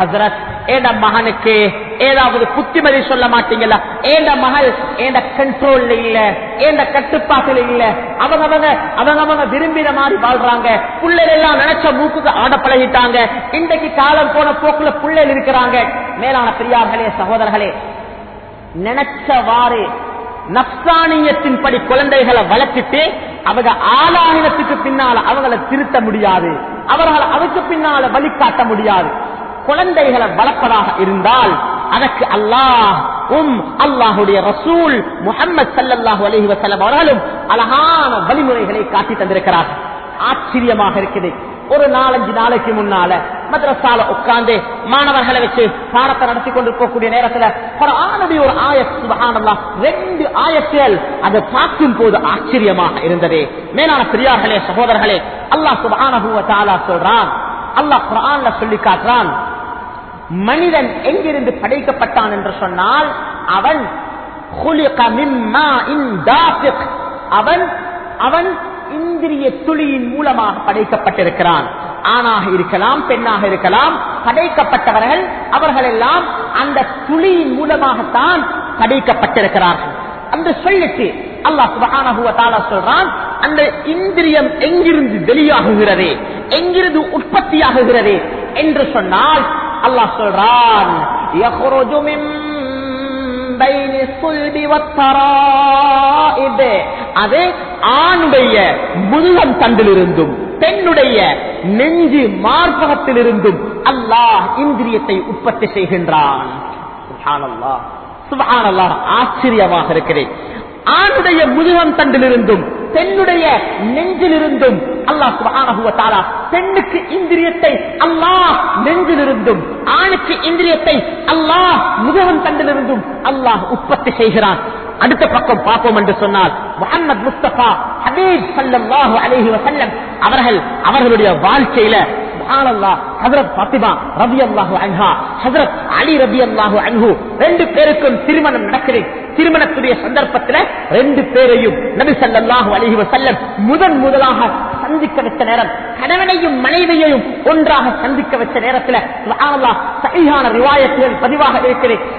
ஹசரத் ஏட மகனுக்கு ஏதாவது புத்திமதி சொல்ல மாட்டீங்களா? ஏண்ட மகள் ஏண்ட கண்ட்ரோல்ல இல்ல ஏண்ட கட்டுப்பாட்டுல இல்ல? அவங்க அவங்க அவங்க அவங்க விரும்பின மாதிரி வாழ்றாங்க. பிள்ளைகள் எல்லாம் நினைச்ச மூக்குக்கு ஆட பழகிட்டாங்க. இன்றைக்கு காலம் போன போக்குல பிள்ளைகள் இருக்கிறாங்க. மேலான பெரியார்களே சகோதரர்களே நினைச்சவாறு நப்சானியத்தின் படி குழந்தைகளை வளர்த்துட்டு அவங்க ஆளாயினத்துக்கு பின்னால அவங்களை திருத்த முடியாது. அவர்களை அதுக்கு பின்னால வழிகாட்ட முடியாது. குழந்தைகளை வளர்ப்பதாக இருந்தால் அதற்கு அல்லாஹ் உம் அல்லாஹுடைய ரசூல் முகமது சல்லாஹு அலஹி வசலம் அவர்களும் அழகான வழிமுறைகளை காட்டி தந்திருக்கிறார் ஆச்சரியமாக இருக்குது. ஒரு நாலஞ்சு நாளைக்கு முன்னால மதரசால உட்கார்ந்து மாணவர்களை வச்சு பாடத்தை நடத்தி கொண்டிருக்கக்கூடிய நேரத்துல பரானுடைய ஒரு ஆயத்து ரெண்டு ஆயத்தில் அதை பார்க்கும் போது ஆச்சரியமாக இருந்தது. மேலான பெரியார்களே சகோதரர்களே அல்லாஹ் சுபானுவத்தாலா சொல்றான். அல்லாஹ் குரான்ல சொல்லி காட்டுறான். மனிதன் எங்கிருந்து படைக்கப்பட்டான் என்று சொன்னால் அவன் அவன் அவன் இந்திரிய துளியின் மூலமாக படைக்கப்பட்டிருக்கிறான். ஆணாக இருக்கலாம் பெண்ணாக இருக்கலாம் படைக்கப்பட்டவர்கள் அவர்கள் எல்லாம் அந்த துளியின் மூலமாகத்தான் படைக்கப்பட்டிருக்கிறார்கள். அந்த சொல்லுக்கு அல்லாஹ் சுபகான சொல்றான் அந்த இந்திரியம் எங்கிருந்து வெளியாகுகிறது எங்கிருந்து உற்பத்தியாகுகிறது என்று சொன்னால் அல்லாஹ் சொல்றான் அது ஆணுடைய முதுகம் தண்டிலிருந்தும் பெண்ணுடைய நெஞ்சு மார்பகத்திலிருந்தும் அல்லாஹ் இந்திரியத்தை உற்பத்தி செய்கின்றான். ஆச்சரியமாக இருக்கிறேன். ஆணுடைய முதுகம் தண்டிலிருந்தும் பெண்ணுடைய நெஞ்சிலிருந்தும் அல்லாஹ் சுப்ஹானஹு பெண்ணுக்கு இந்திரியத்தை அல்லாஹ் நெஞ்சிலிருந்தும் ஆணுக்கு இந்திரியத்தை முதுகம் தண்டிலிருந்தும் அல்லாஹ் உற்பத்தி செய்கிறான். அடுத்த பக்கம் பார்ப்போம் என்று சொன்னால் முகமது முஸ்தபா ஹபீப் சல்லாஹூ அலேஹி வசல்லம் அவர்கள் அவர்களுடைய வாழ்க்கையில ரெண்டு பேருக்கும் திருமணம் நடக்குது. திருமணத்துடைய சந்தர்ப்பத்தில் ரெண்டு பேரையும் நபி சல்லாஹூ அலஹி வசல்லம் முதன் முதலாக சந்திக்க வச்ச நேரம் கணவனையும் மனைவியையும் ஒன்றாக சந்திக்க வச்ச நேரத்தில் சரியான ரிவாயத்துகள் பதிவாக இருக்கிறேன்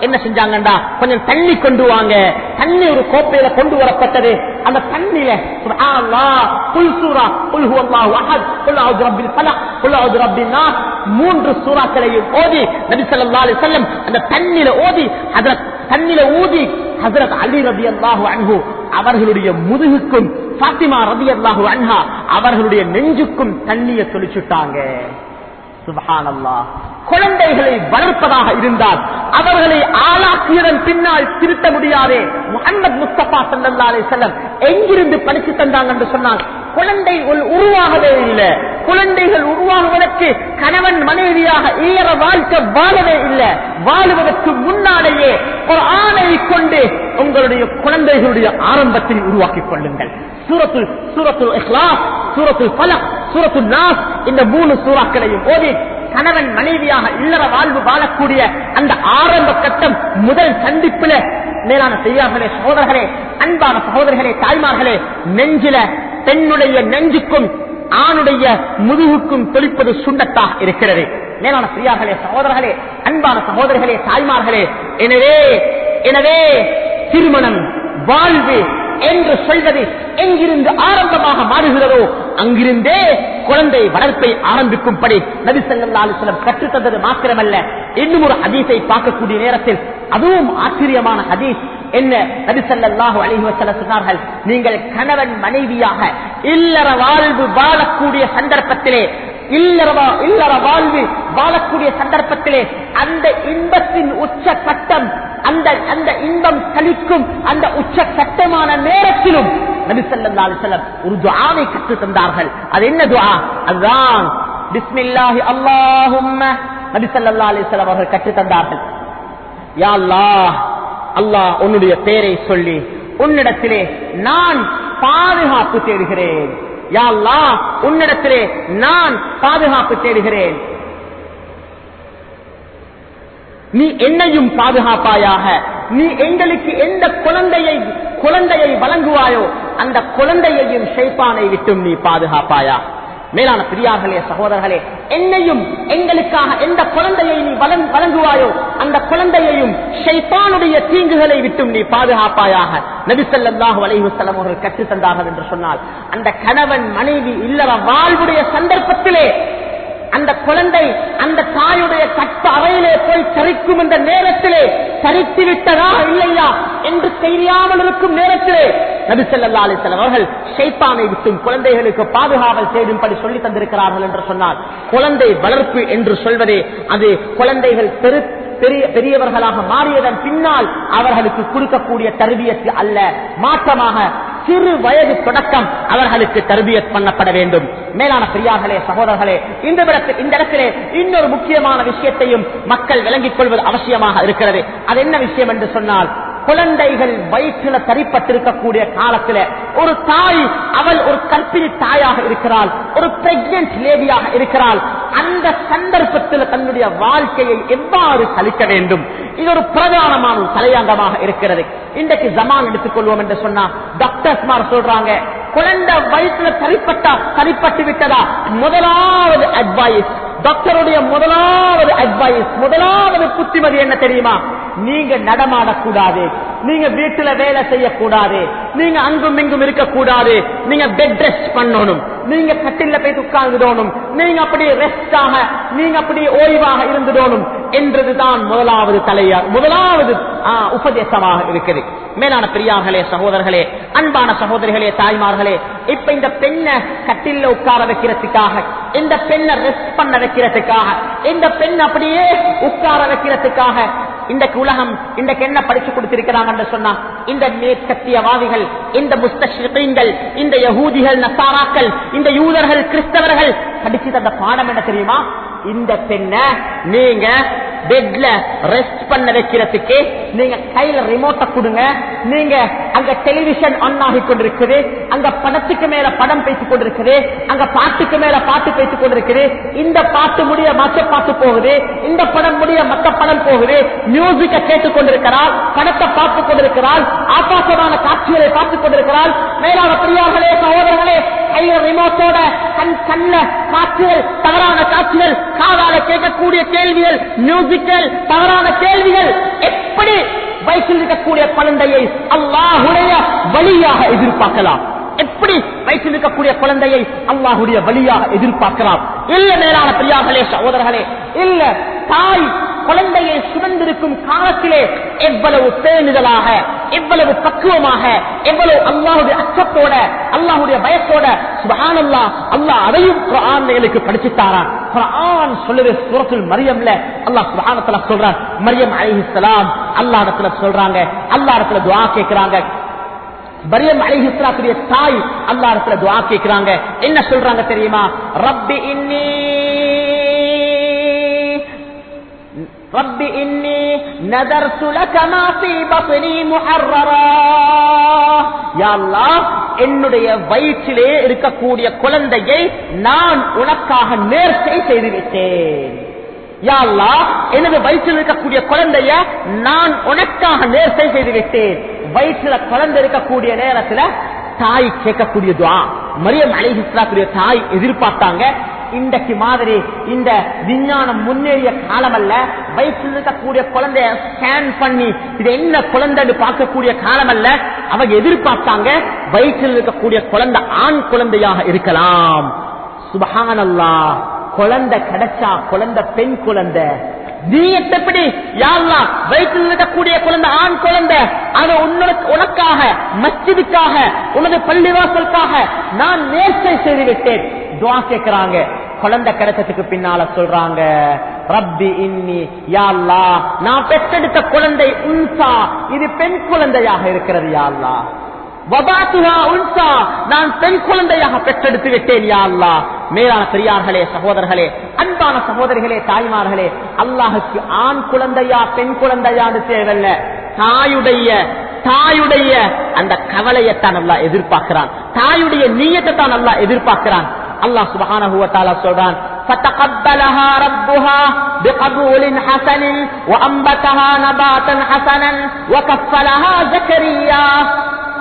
என்ன செஞ்சாங்கண்டா? கொஞ்சம் தண்ணி கொண்டு வாங்க. தண்ணி ஒரு கோப்பையில கொண்டு வரப்பட்டது. அந்த தண்ணியில மூன்று சூறாக்களையும் ஓதி நபி சொல்லி செல்லம் அந்த தண்ணியில ஓதி அதற்கு கண்ணில ஊதி ஹசரத் அலி ரபி அல்லாஹு அன்பு அவர்களுடைய முதுகுக்கும் பாத்திமா ரபி அல்லாஹு அன்ஹா அவர்களுடைய நெஞ்சுக்கும் தண்ணிய தொழிச்சுட்டாங்க சுபஹானல்லா. குழந்தைகளை வளர்ப்பதாக இருந்தால் அவர்களை ஆளாக்கியதன் பின்னால் திருத்த முடியாதே. முகமது முஸ்தபா சல்லா அலி செல்லம் எங்கிருந்து படிச்சு தந்தாங்க என்று சொன்னால் குழந்தைகள் உருவாகவே இல்லை. குழந்தைகள் உருவாகுவதற்கு கணவன் மனைவியாக ஈர வாழ்க்கை வாழவே இல்லை. வாழுவதற்கு முன்னாலேயே ஒரு ஆணை கொண்டு உங்களுடைய குழந்தைகளுடைய ஆரம்பத்தை உருவாக்கிக் கொள்ளுங்கள். சூரத்துல் சூரத்துல் சூரத்து சூரத்துல் சூரத்து சூரத்துல் நாஸ் இந்த மூணு சூறாக்களையும் ஓதி கணவன் மனைவியாக இல்லற வாழ்வு வாழக்கூடிய அந்த ஆரம்ப கட்டம் முதல் சந்திப்புல மேலான செய்யார்களே சகோதரர்களே அன்பான சகோதரர்களே தாய்மார்களே நெஞ்சில பெண்ணுடைய நெஞ்சுக்கும் ஆணுடைய முதுகுக்கும் தொழிப்பது சுண்டத்தாக இருக்கிறது. மேலான பிரியார்களே சகோதரர்களே அன்பான சகோதரர்களே தாய்மார்களே எனவே எனவே திருமணம் வாழ்வு என்று சொல்வது எங்கிருந்து ஆரம்பமாக மாறுகிறதோ அங்கிருந்தே குழந்தை வளர்ப்பை ஆரம்பிக்கும்படி நபி சல்லா கற்றுத்தந்தது மாத்திரமல்ல. இன்னும் ஒரு அதீசை பார்க்கக்கூடிய நேரத்தில் அதுவும் ஆச்சரியமான அதீஸ் என்ன? நபிசல்லாஹு அலிஹி வசல்ல சொன்னார்கள் நீங்கள் கணவன் மனைவியாக இல்லற வாழ்வு வாழக்கூடிய சந்தர்ப்பத்திலே இல்லறவா இல்லற வாழ்வு வாழக்கூடிய சந்தர்ப்பத்திலே அந்த இன்பத்தின் உச்ச கட்டம் அந்த அந்த இன்பம் கழிக்கும் அந்த உச்ச கட்டமான நேரத்திலும் நபி ஸல்லல்லாஹு ஒரு துஆவை கற்று தந்தார்கள். அது என்ன துவா அதுதான் பிஸ்மில்லாஹி அல்லாஹும் நபிசல்லா அலிசலம் அவர்கள் கற்று தந்தார்கள். யா அல்லாஹ் அல்லாஹ் உன்னுடைய பெயரை சொல்லி உன்னிடத்திலே நான் பாதுகாப்பு தேடுகிறேன். யா அல்லாஹ் உன்னிடத்திலே நான் பாதுகாப்பு தேடுகிறேன். நீ என்னையும் பாதுகாப்பாயாக நீ எங்களுக்கு எந்த குழந்தையை குழந்தையை வழங்குவாயோ அந்த குழந்தையையும் ஷைப்பானை விட்டும் நீ பாதுகாப்பாயா? மேலான பிரியார்களே சகோதரர்களே என்னையும் எங்களுக்காக எந்த குழந்தையை நீ வழங்குவாயோ அந்த குழந்தையையும் ஷைத்தானுடைய தீங்குகளை விட்டும் நீ பாதுகாப்பாயாக. நபிசல்லாஹு அலைஹி அவர்கள் கற்றுத் தந்தார்கள் என்று சொன்னால் அந்த கணவன் மனைவி இல்லற வாழ்வுடைய சந்தர்ப்பத்திலே அந்த குழந்தை அந்த தாயுடைய கட்ட அறையிலே போய் சரிக்கும் என்ற நேரத்திலே சரித்து விட்டதா இல்லையா என்று தெரியாமல் இருக்கும் நேரத்திலே நபிசல்லா அலிசல்லம் அவர்கள் ஷைத்தானை விட்டும் குழந்தைகளுக்கு பாதுகாவல் செய்யும்படி சொல்லி தந்திருக்கிறார்கள் என்று சொன்னார். குழந்தை வளர்ப்பு என்று சொல்வதே அது குழந்தைகள் பெரு பெரியவர்களாக மாறியதன் பின்னால் அவர்களுக்கு கொடுக்கக்கூடிய தருவியத்து அல்ல. மாற்றமாக சிறு வயது தொடக்கம் அவர்களுக்கு தர்பியத் பண்ணப்பட வேண்டும். மேலான பெரியார்களே சகோதரர்களே இந்த இந்த இடத்திலே இன்னொரு முக்கியமான விஷயத்தையும் மக்கள் விளங்கிக் கொள்வது அவசியமாக இருக்கிறது. அது என்ன விஷயம் என்று சொன்னால் குழந்தைகள் வயிற்றில தரிப்பட்டிருக்கக்கூடிய காலத்துல ஒரு தாய் அவள் ஒரு கற்பிணி தாயாக இருக்கிறாள் ஒரு பிரெக்னன்ட் லேடியாக இருக்கிறாள். அந்த சந்தர்ப்பத்தில் தன்னுடைய வாழ்க்கையை எவ்வாறு கழிக்க வேண்டும்? இது ஒரு பிரதானமான ஒரு தலையங்கமாக இருக்கிறது. இன்றைக்கு ஜமான் எடுத்துக்கொள்வோம் என்று சொன்னா டாக்டர்ஸ்மார் சொல்றாங்க குழந்தை வயிற்றுல தரிப்பட்டா சரிப்பட்டு விட்டதா? முதலாவது அட்வைஸ் டாக்டருடைய முதலாவது அட்வைஸ் முதலாவது புத்திமதி என்ன தெரியுமா? நீங்க நடமாடக்கூடாது. நீங்க வீட்டுல வேலை செய்யக்கூடாது. நீங்க அங்கும் இங்கும் இருக்கக்கூடாது. நீங்க பெட் ரெஸ்ட் பண்ணணும். நீங்க கட்டில போய் உட்கார்ந்துடணும். நீங்க அப்படி ரெஸ்டாக நீங்க அப்படி ஓய்வாக இருந்துடணும். என்றதுதான் முதலாவது தலையா முதலாவது உபதேசமாக இருக்குது. மேலான பெரியார்களே சகோதரர்களே அன்பான சகோதரிகளே தாய்மார்களே இப்ப இந்த பெண்ணை கட்டில உட்கார வைக்கிறதுக்காக இந்த பெண்ணை ரெஸ்ட் பண்ண வைக்கிறதுக்காக இந்த பெண் அப்படியே உட்கார வைக்கிறதுக்காக இன்றைக்கு உலகம் இன்றைக்கு என்ன படிச்சு கொடுத்திருக்கிறாங்க சொன்னா இந்த மேற்கத்தியவாதிகள் இந்த முஸ்தீன்கள் இந்த யகூதிகள் நசாராக்கள் இந்த யூதர்கள் கிறிஸ்தவர்கள் படிச்சு தந்த பாடம் என்ன தெரியுமா? இந்த பெண்ணை நீங்க பெட்ல ரெஸ்ட் பண்ண வைக்கிறதுக்கு நீங்க கையில ரிமோட்டை கொடுங்க. நீங்க அங்க டெலிவிஷன் ஆன் ஆகி கொண்டிருக்குது. அங்க படத்துக்கு மேல படம் பேசிக் கொண்டிருக்குது. அங்க பாட்டுக்கு மேல பாட்டு பேசிக் கொண்டிருக்குது. இந்த பாட்டு முடிய மற்ற பாட்டு போகுது. இந்த படம் முடிய மற்ற படம் போகுது. மியூசிக்க கேட்டுக் கொண்டிருக்கிறாள் படத்தை பார்த்து கொண்டிருக்கிறாள் ஆபாசமான காட்சிகளை பார்த்துக் கொண்டிருக்கிறாள் மேலான பெரியார்களே சகோதரர்களே கையில ரிமோட்டோட கண் கண்ண காட்சிகள் தவறான காட்சிகள் காதால கேட்கக்கூடிய கேள்விகள் மியூசிக் சிக்கல் தவறான கேள்விகள் எப்படி வயசில் இருக்கக்கூடிய குழந்தையை அல்லாஹுடைய வழியாக எதிர்பார்க்கலாம்? எப்படி வயசில் இருக்கக்கூடிய குழந்தையை அல்லாஹுடைய வழியாக எதிர்பார்க்கலாம்? இல்ல மேலான பிரியார்களே சகோதரர்களே இல்ல தாய் குழந்தையை சுமந்திருக்கும் காலத்திலே எவ்வளவு பேணுதலாக எவ்வளவு பக்குவமாக எவ்வளவு அல்லாஹுடைய அச்சத்தோட அல்லாஹுடைய பயத்தோட சுபஹானல்லா அல்லாஹ் அதையும் குரான்களுக்கு படிச்சுட்டாரா குரான் சொல்லுற சுரத்தில் மரியம்ல அல்லாஹ் சுபானத்துல சொல்றான் மரியம் அலிஹிஸ்லாம் அல்லா இடத்துல சொல்றாங்க அல்லா இடத்துல துவா கேட்கிறாங்க மரியம் அலிஹிஸ்லாத்துடைய தாய் அல்லா இடத்துல துவா கேட்கிறாங்க என்ன சொல்றாங்க தெரியுமா ரப்பி இன்னி ரப்பி இன்னி நதர் சுலகமா பி பத்னி முஹர்ரரா யா அல்லாஹ் என்னுடைய வயிற்றிலே இருக்கக்கூடிய குழந்தையை நான் உனக்காக நேர்ச்சை செய்து விட்டேன் எனது வயிற்றில் இருக்கக்கூடிய குழந்தைய நான் உனக்காக நேர்ச்சை செய்து விட்டேன் வயிற்றுல குழந்தை இருக்கக்கூடிய நேரத்துல தாய் கேட்கக்கூடிய துவா. மரியம் அலிஹிஸ்லாத்துடைய தாய் எதிர்பார்த்தாங்க. இன்றைக்கு மாதிரி இந்த விஞ்ஞானம் முன்னேறிய காலம் அல்ல வயிற்றில் இருக்கக்கூடிய குழந்தைய ஸ்கேன் பண்ணி இது என்ன குழந்தைன்னு பார்க்கக்கூடிய காலம் அல்ல அவங்க எதிர்பார்த்தாங்க வயிற்றில் இருக்கக்கூடிய குழந்தை ஆண் குழந்தையாக இருக்கலாம். சுபகானல்லா குழந்தை கிடைச்சா குழந்தை பெண் குழந்தை. நீ எப்படி யாழ்லா வயிற்றில் இருக்கக்கூடிய குழந்தை ஆண் குழந்தை. அது உன்னுக்கு உனக்காக மச்சிதுக்காக உனது பள்ளிவாசலுக்காக நான் நேர்ச்சை செய்து விட்டேன் துவா கேட்கிறாங்க. குழந்தை கிடைச்சதுக்கு பின்னால சொல்றாங்க ரப்பி இன்னி யாழ்லா நான் பெற்றெடுத்த குழந்தை உன்சா இது பெண் குழந்தையாக இருக்கிறது யாழ்லா நான் பெண் குழந்தையாக பெற்றெடுத்து விட்டேன் யா மேலான பெரியார்களே சகோதரர்களே அன்பான சகோதரிகளே தாய்மார்களே அல்லாஹுக்கு ஆண் குழந்தையா பெண் குழந்தையான்னு தேவையில்ல. தாயுடைய தாயுடைய அந்த கவலையைத்தான் நல்லா எதிர்பார்க்கிறான். தாயுடைய நீயத்தை தான் நல்லா எதிர்பார்க்கிறான். அல்லாஹ் சுபஹானஹு வ தஆலா சொல்றான் فتقبلها ربها بقبول حسن وأنبتها نباتا حسنا وكفلها زكريا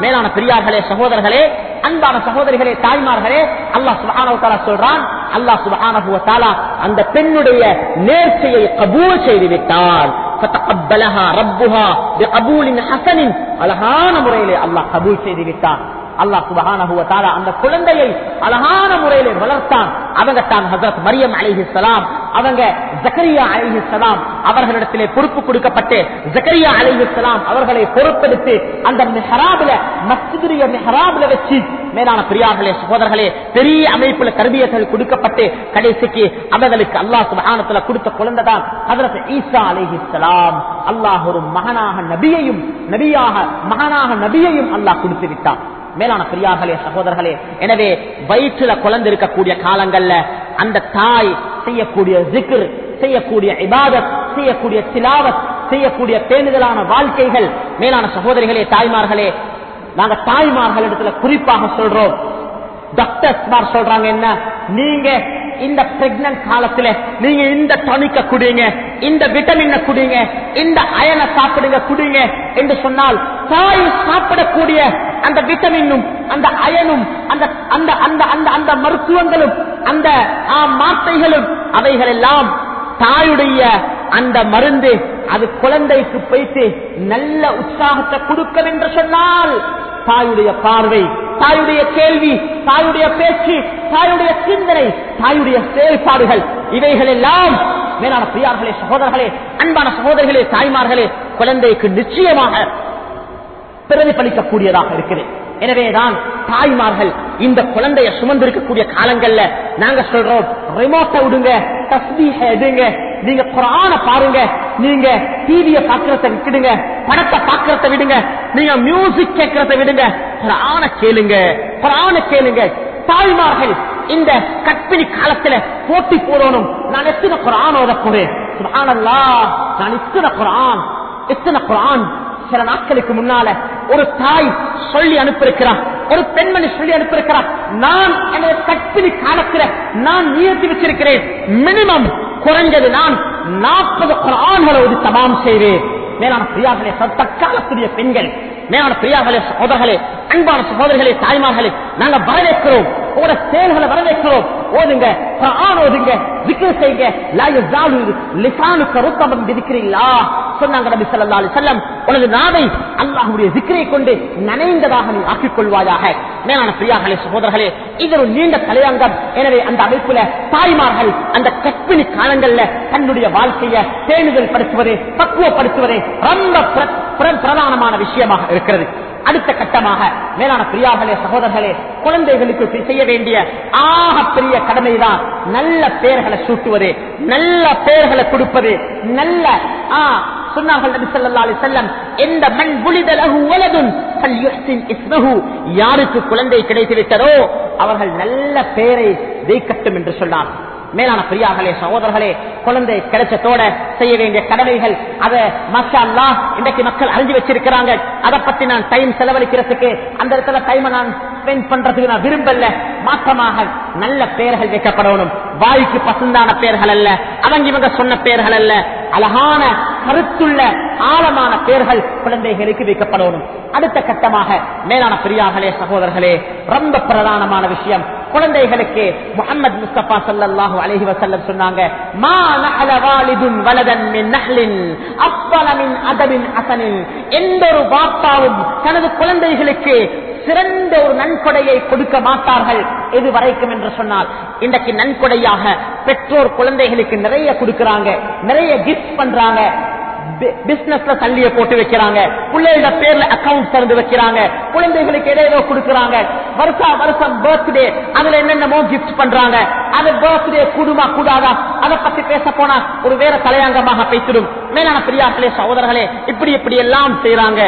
மேலான பெரியார்களே சகோதரர்களே அன்பான சகோதரிகளே தாய்மார்களே அல்லாஹ் சுபஹானஹு தஆலா சொல்றான் அல்லாஹ் சுபஹானஹு வ தஆலா அந்த பெண்ணுடைய நேர்ச்சையை கபூல் செய்து விட்டான் فتقبلها ربها بقبول حسن அழகான முறையிலே அல்லாஹ் கபூல் செய்து விட்டான் அல்லாஹ் சுபஹானஹு அந்த குழந்தையை அழகான முறையில வளர்த்தான். அவங்க தான் ஹசரத் மரியம் அலிஹிஸ்லாம் அவங்க ஜக்கரியா அலிஹிஸ்லாம் அவர்களிடத்திலே பொறுப்பு கொடுக்கப்பட்டு ஜக்கரியா அலிஹிஸ்லாம் அவர்களை பொறுப்பெடுத்து அந்த மெஹராபில மஸ்ஜிதுடைய மெஹராபில வச்சு மேலான பெரியார்களே சகோதரர்களே பெரிய அமைப்புல கருவியர்கள் கொடுக்கப்பட்டு கடைசிக்கு அவர்களுக்கு அல்லாஹ் சுபஹானத்துல கொடுத்த குழந்தை தான் ஹசரத் ஈசா அலிஹிஸ்லாம் அல்லாஹ் ஒரு மகனாக நபியையும் நபியாக மகனாக நபியையும் அல்லாஹ் கொடுத்து விட்டான். மேலான பெரியார்களே சகோதரர்களே எனவே வயிற்றுல குழந்தை இருக்கக்கூடிய காலங்கள்ல அந்த தாய் செய்யக்கூடிய ஜிக்ர் செய்யக்கூடிய இபாதத் செய்யக்கூடிய திலாவத் செய்யக்கூடிய பேணுதலான வாழ்க்கைகள். மேலான சகோதரிகளே தாய்மார்களே நாங்க தாய்மார்கள் இடத்துல குறிப்பாக சொல்றோம். டாக்டர்ஸ் சொல்றாங்க என்ன? நீங்க இந்த பிரெக்னன்ட் காலத்துல நீங்க இந்த டானிக்க குடிங்க இந்த விட்டமின குடிங்க இந்த அயனை சாப்பிடுங்க குடிங்க என்று சொன்னால் தாய் சாப்பிடக்கூடிய அந்த விட்டமினும் அந்த அயனும் அந்த அந்த அந்த அந்த அந்த மருத்துவங்களும் அந்த மாத்தைகளும் அவைகள் எல்லாம் தாயுடைய அந்த மருந்து அது குழந்தைக்கு போயிட்டு நல்ல உற்சாகத்தை கொடுக்கும் என்று சொன்னால் தாயுடைய பார்வை தாயுடைய கேள்வி தாயுடைய பேச்சு தாயுடைய சிந்தனை தாயுடைய செயல்பாடுகள் இவைகள் எல்லாம் மேலான பிரியார்களே சகோதரர்களே அன்பான சகோதரிகளே தாய்மார்களே குழந்தைக்கு நிச்சயமாக பிரதிபலிக்கக்கூடியதாக இருக்குது. எனவேதான் தாய்மார்கள் இந்த குழந்தைய சுமந்திருக்கக்கூடிய காலங்கள்ல நாங்க சொல்றோம் ரிமோட்டை விடுங்க எடுங்க நீங்க குரான பாருங்க நீங்க டிவிய பாக்குறத விட்டுடுங்க படத்தை பாக்குறத விடுங்க நீங்க மியூசிக் கேட்கறத விடுங்க குரான கேளுங்க குரான கேளுங்க. தாய்மார்கள் இந்த கற்பிணி காலத்துல போட்டி போடணும். நான் எத்தனை குரான் ஓத போறேன்? நான் இத்தனை குரான் எத்தனை குரான் சில நாட்களுக்கு முன்னால ஒரு தாய் சொல்லி அனுப்பியிருக்கிறார் ஒரு பெண்மணி சொல்லி அனுப்பியிருக்கிறார் நான் எனது கற்பிணி காலத்துல நான் நியத்தி வச்சிருக்கிறேன். மினிமம் குறைஞ்சது நான் நாற்பது குரான்களை ஒரு தமாம் செய்வேன். மேலான பிரியார்களே தற்காலத்துடைய பெண்கள் மேலான பிரியாகளே சகோதரர்களே அன்பான சகோதரர்களே தாய்மார்களே நாங்க வரவேற்கிறோம். உங்களோட செயல்களை வரவேற்கிறோம். ஓதுங்க குர்ஆன் ஓதுங்க விக்கிர செய்யுங்க. லா யஸாலு லிசானுக்க சொன்னாங்க நபி ஸல்லல்லாஹு அலைஹி உனது நாவை அல்லாஹ்வுடைய zikரை கொண்டு நனைந்ததாக நீ ஆக்கிக் கொள்வாயாக மேலான பிரியார்களே சகோதரர்களே இது ஒரு நீண்ட தலையங்கம் எனவே அந்த அமைப்புல தாய்மார்கள் அந்த கற்பிணி காலங்கள்ல தன்னுடைய வாழ்க்கையை பேணுதல் படுத்துவது பக்குவப்படுத்துவது ரொம்ப பிர- பிரதானமான விஷயமாக இருக்கிறது. அடுத்த கட்டமாக மேலான பிரியார்களே சகோதரர்களே குழந்தைகளுக்கு செய்ய வேண்டிய ஆக பெரிய கடமைதான் நல்ல பெயர்களை சூட்டுவது நல்ல பெயர்களை கொடுப்பது நல்ல எந்த யாருக்கு குழந்தை கிடைத்து விட்டதோ அவர்கள் நல்ல பெயரை வைக்கட்டும் என்று சொன்னார். மேலான பிரியார்களே சகோதரர்களே குழந்தை கிடைச்சத்தோட செய்ய வேண்டிய கடமைகள் அதை மக்கா இன்றைக்கு மக்கள் அறிஞ்சு வச்சிருக்கிறாங்க. அதை பத்தி நான் டைம் செலவழிக்கிறதுக்கு அந்த இடத்துல டைமை நான் ஸ்பெண்ட் பண்றதுக்கு நான் விரும்பல. மாற்றமாக நல்ல பெயர்கள் வைக்கப்படணும். வாய்க்கு பசந்தான பெயர்கள் அல்ல அவங்க இவங்க சொன்ன பெயர்கள் அல்ல அழகான கருத்துள்ள ஆழமான பெயர்கள் குழந்தைகளுக்கு வைக்கப்படணும். அடுத்த கட்டமாக மேலான பிரியாகளே சகோதரர்களே ரொம்ப பிரதானமான விஷயம். குழந்தைகளுக்கு முகமது முஸ்தபா ஸல்லல்லாஹு அலஹி வசல்லம் சொன்னாங்க மா வலதன் எந்த ஒரு பாப்பாவும் தனது குழந்தைகளுக்கு சிறந்த ஒரு நன்கொடையை கொடுக்க மாட்டார்கள் எது வரைக்கும் என்று சொன்னால். இன்றைக்கு நன்கொடையாக பெற்றோர் குழந்தைகளுக்கு நிறைய கொடுக்கறாங்க நிறைய கிஃப்ட் பண்றாங்க பிசினஸ்ல தள்ளிய போட்டு வைக்கிறாங்க பிள்ளைகள பேர்ல அக்கவுண்ட் திறந்து வைக்கிறாங்க குழந்தைகளுக்கு ஏதோ கொடுக்கறாங்க. வருஷா வருஷம் பர்த்டே அதுல என்னென்னமோ கிஃப்ட் பண்றாங்க. அது பர்த்டே கூடுமா கூடாதா? அதை பத்தி பேச போனா ஒரு வேற தலையாங்கமாக பேசிடும். மேலான பிரியாக்களே சகோதரர்களே இப்படி இப்படி எல்லாம் செய்யறாங்க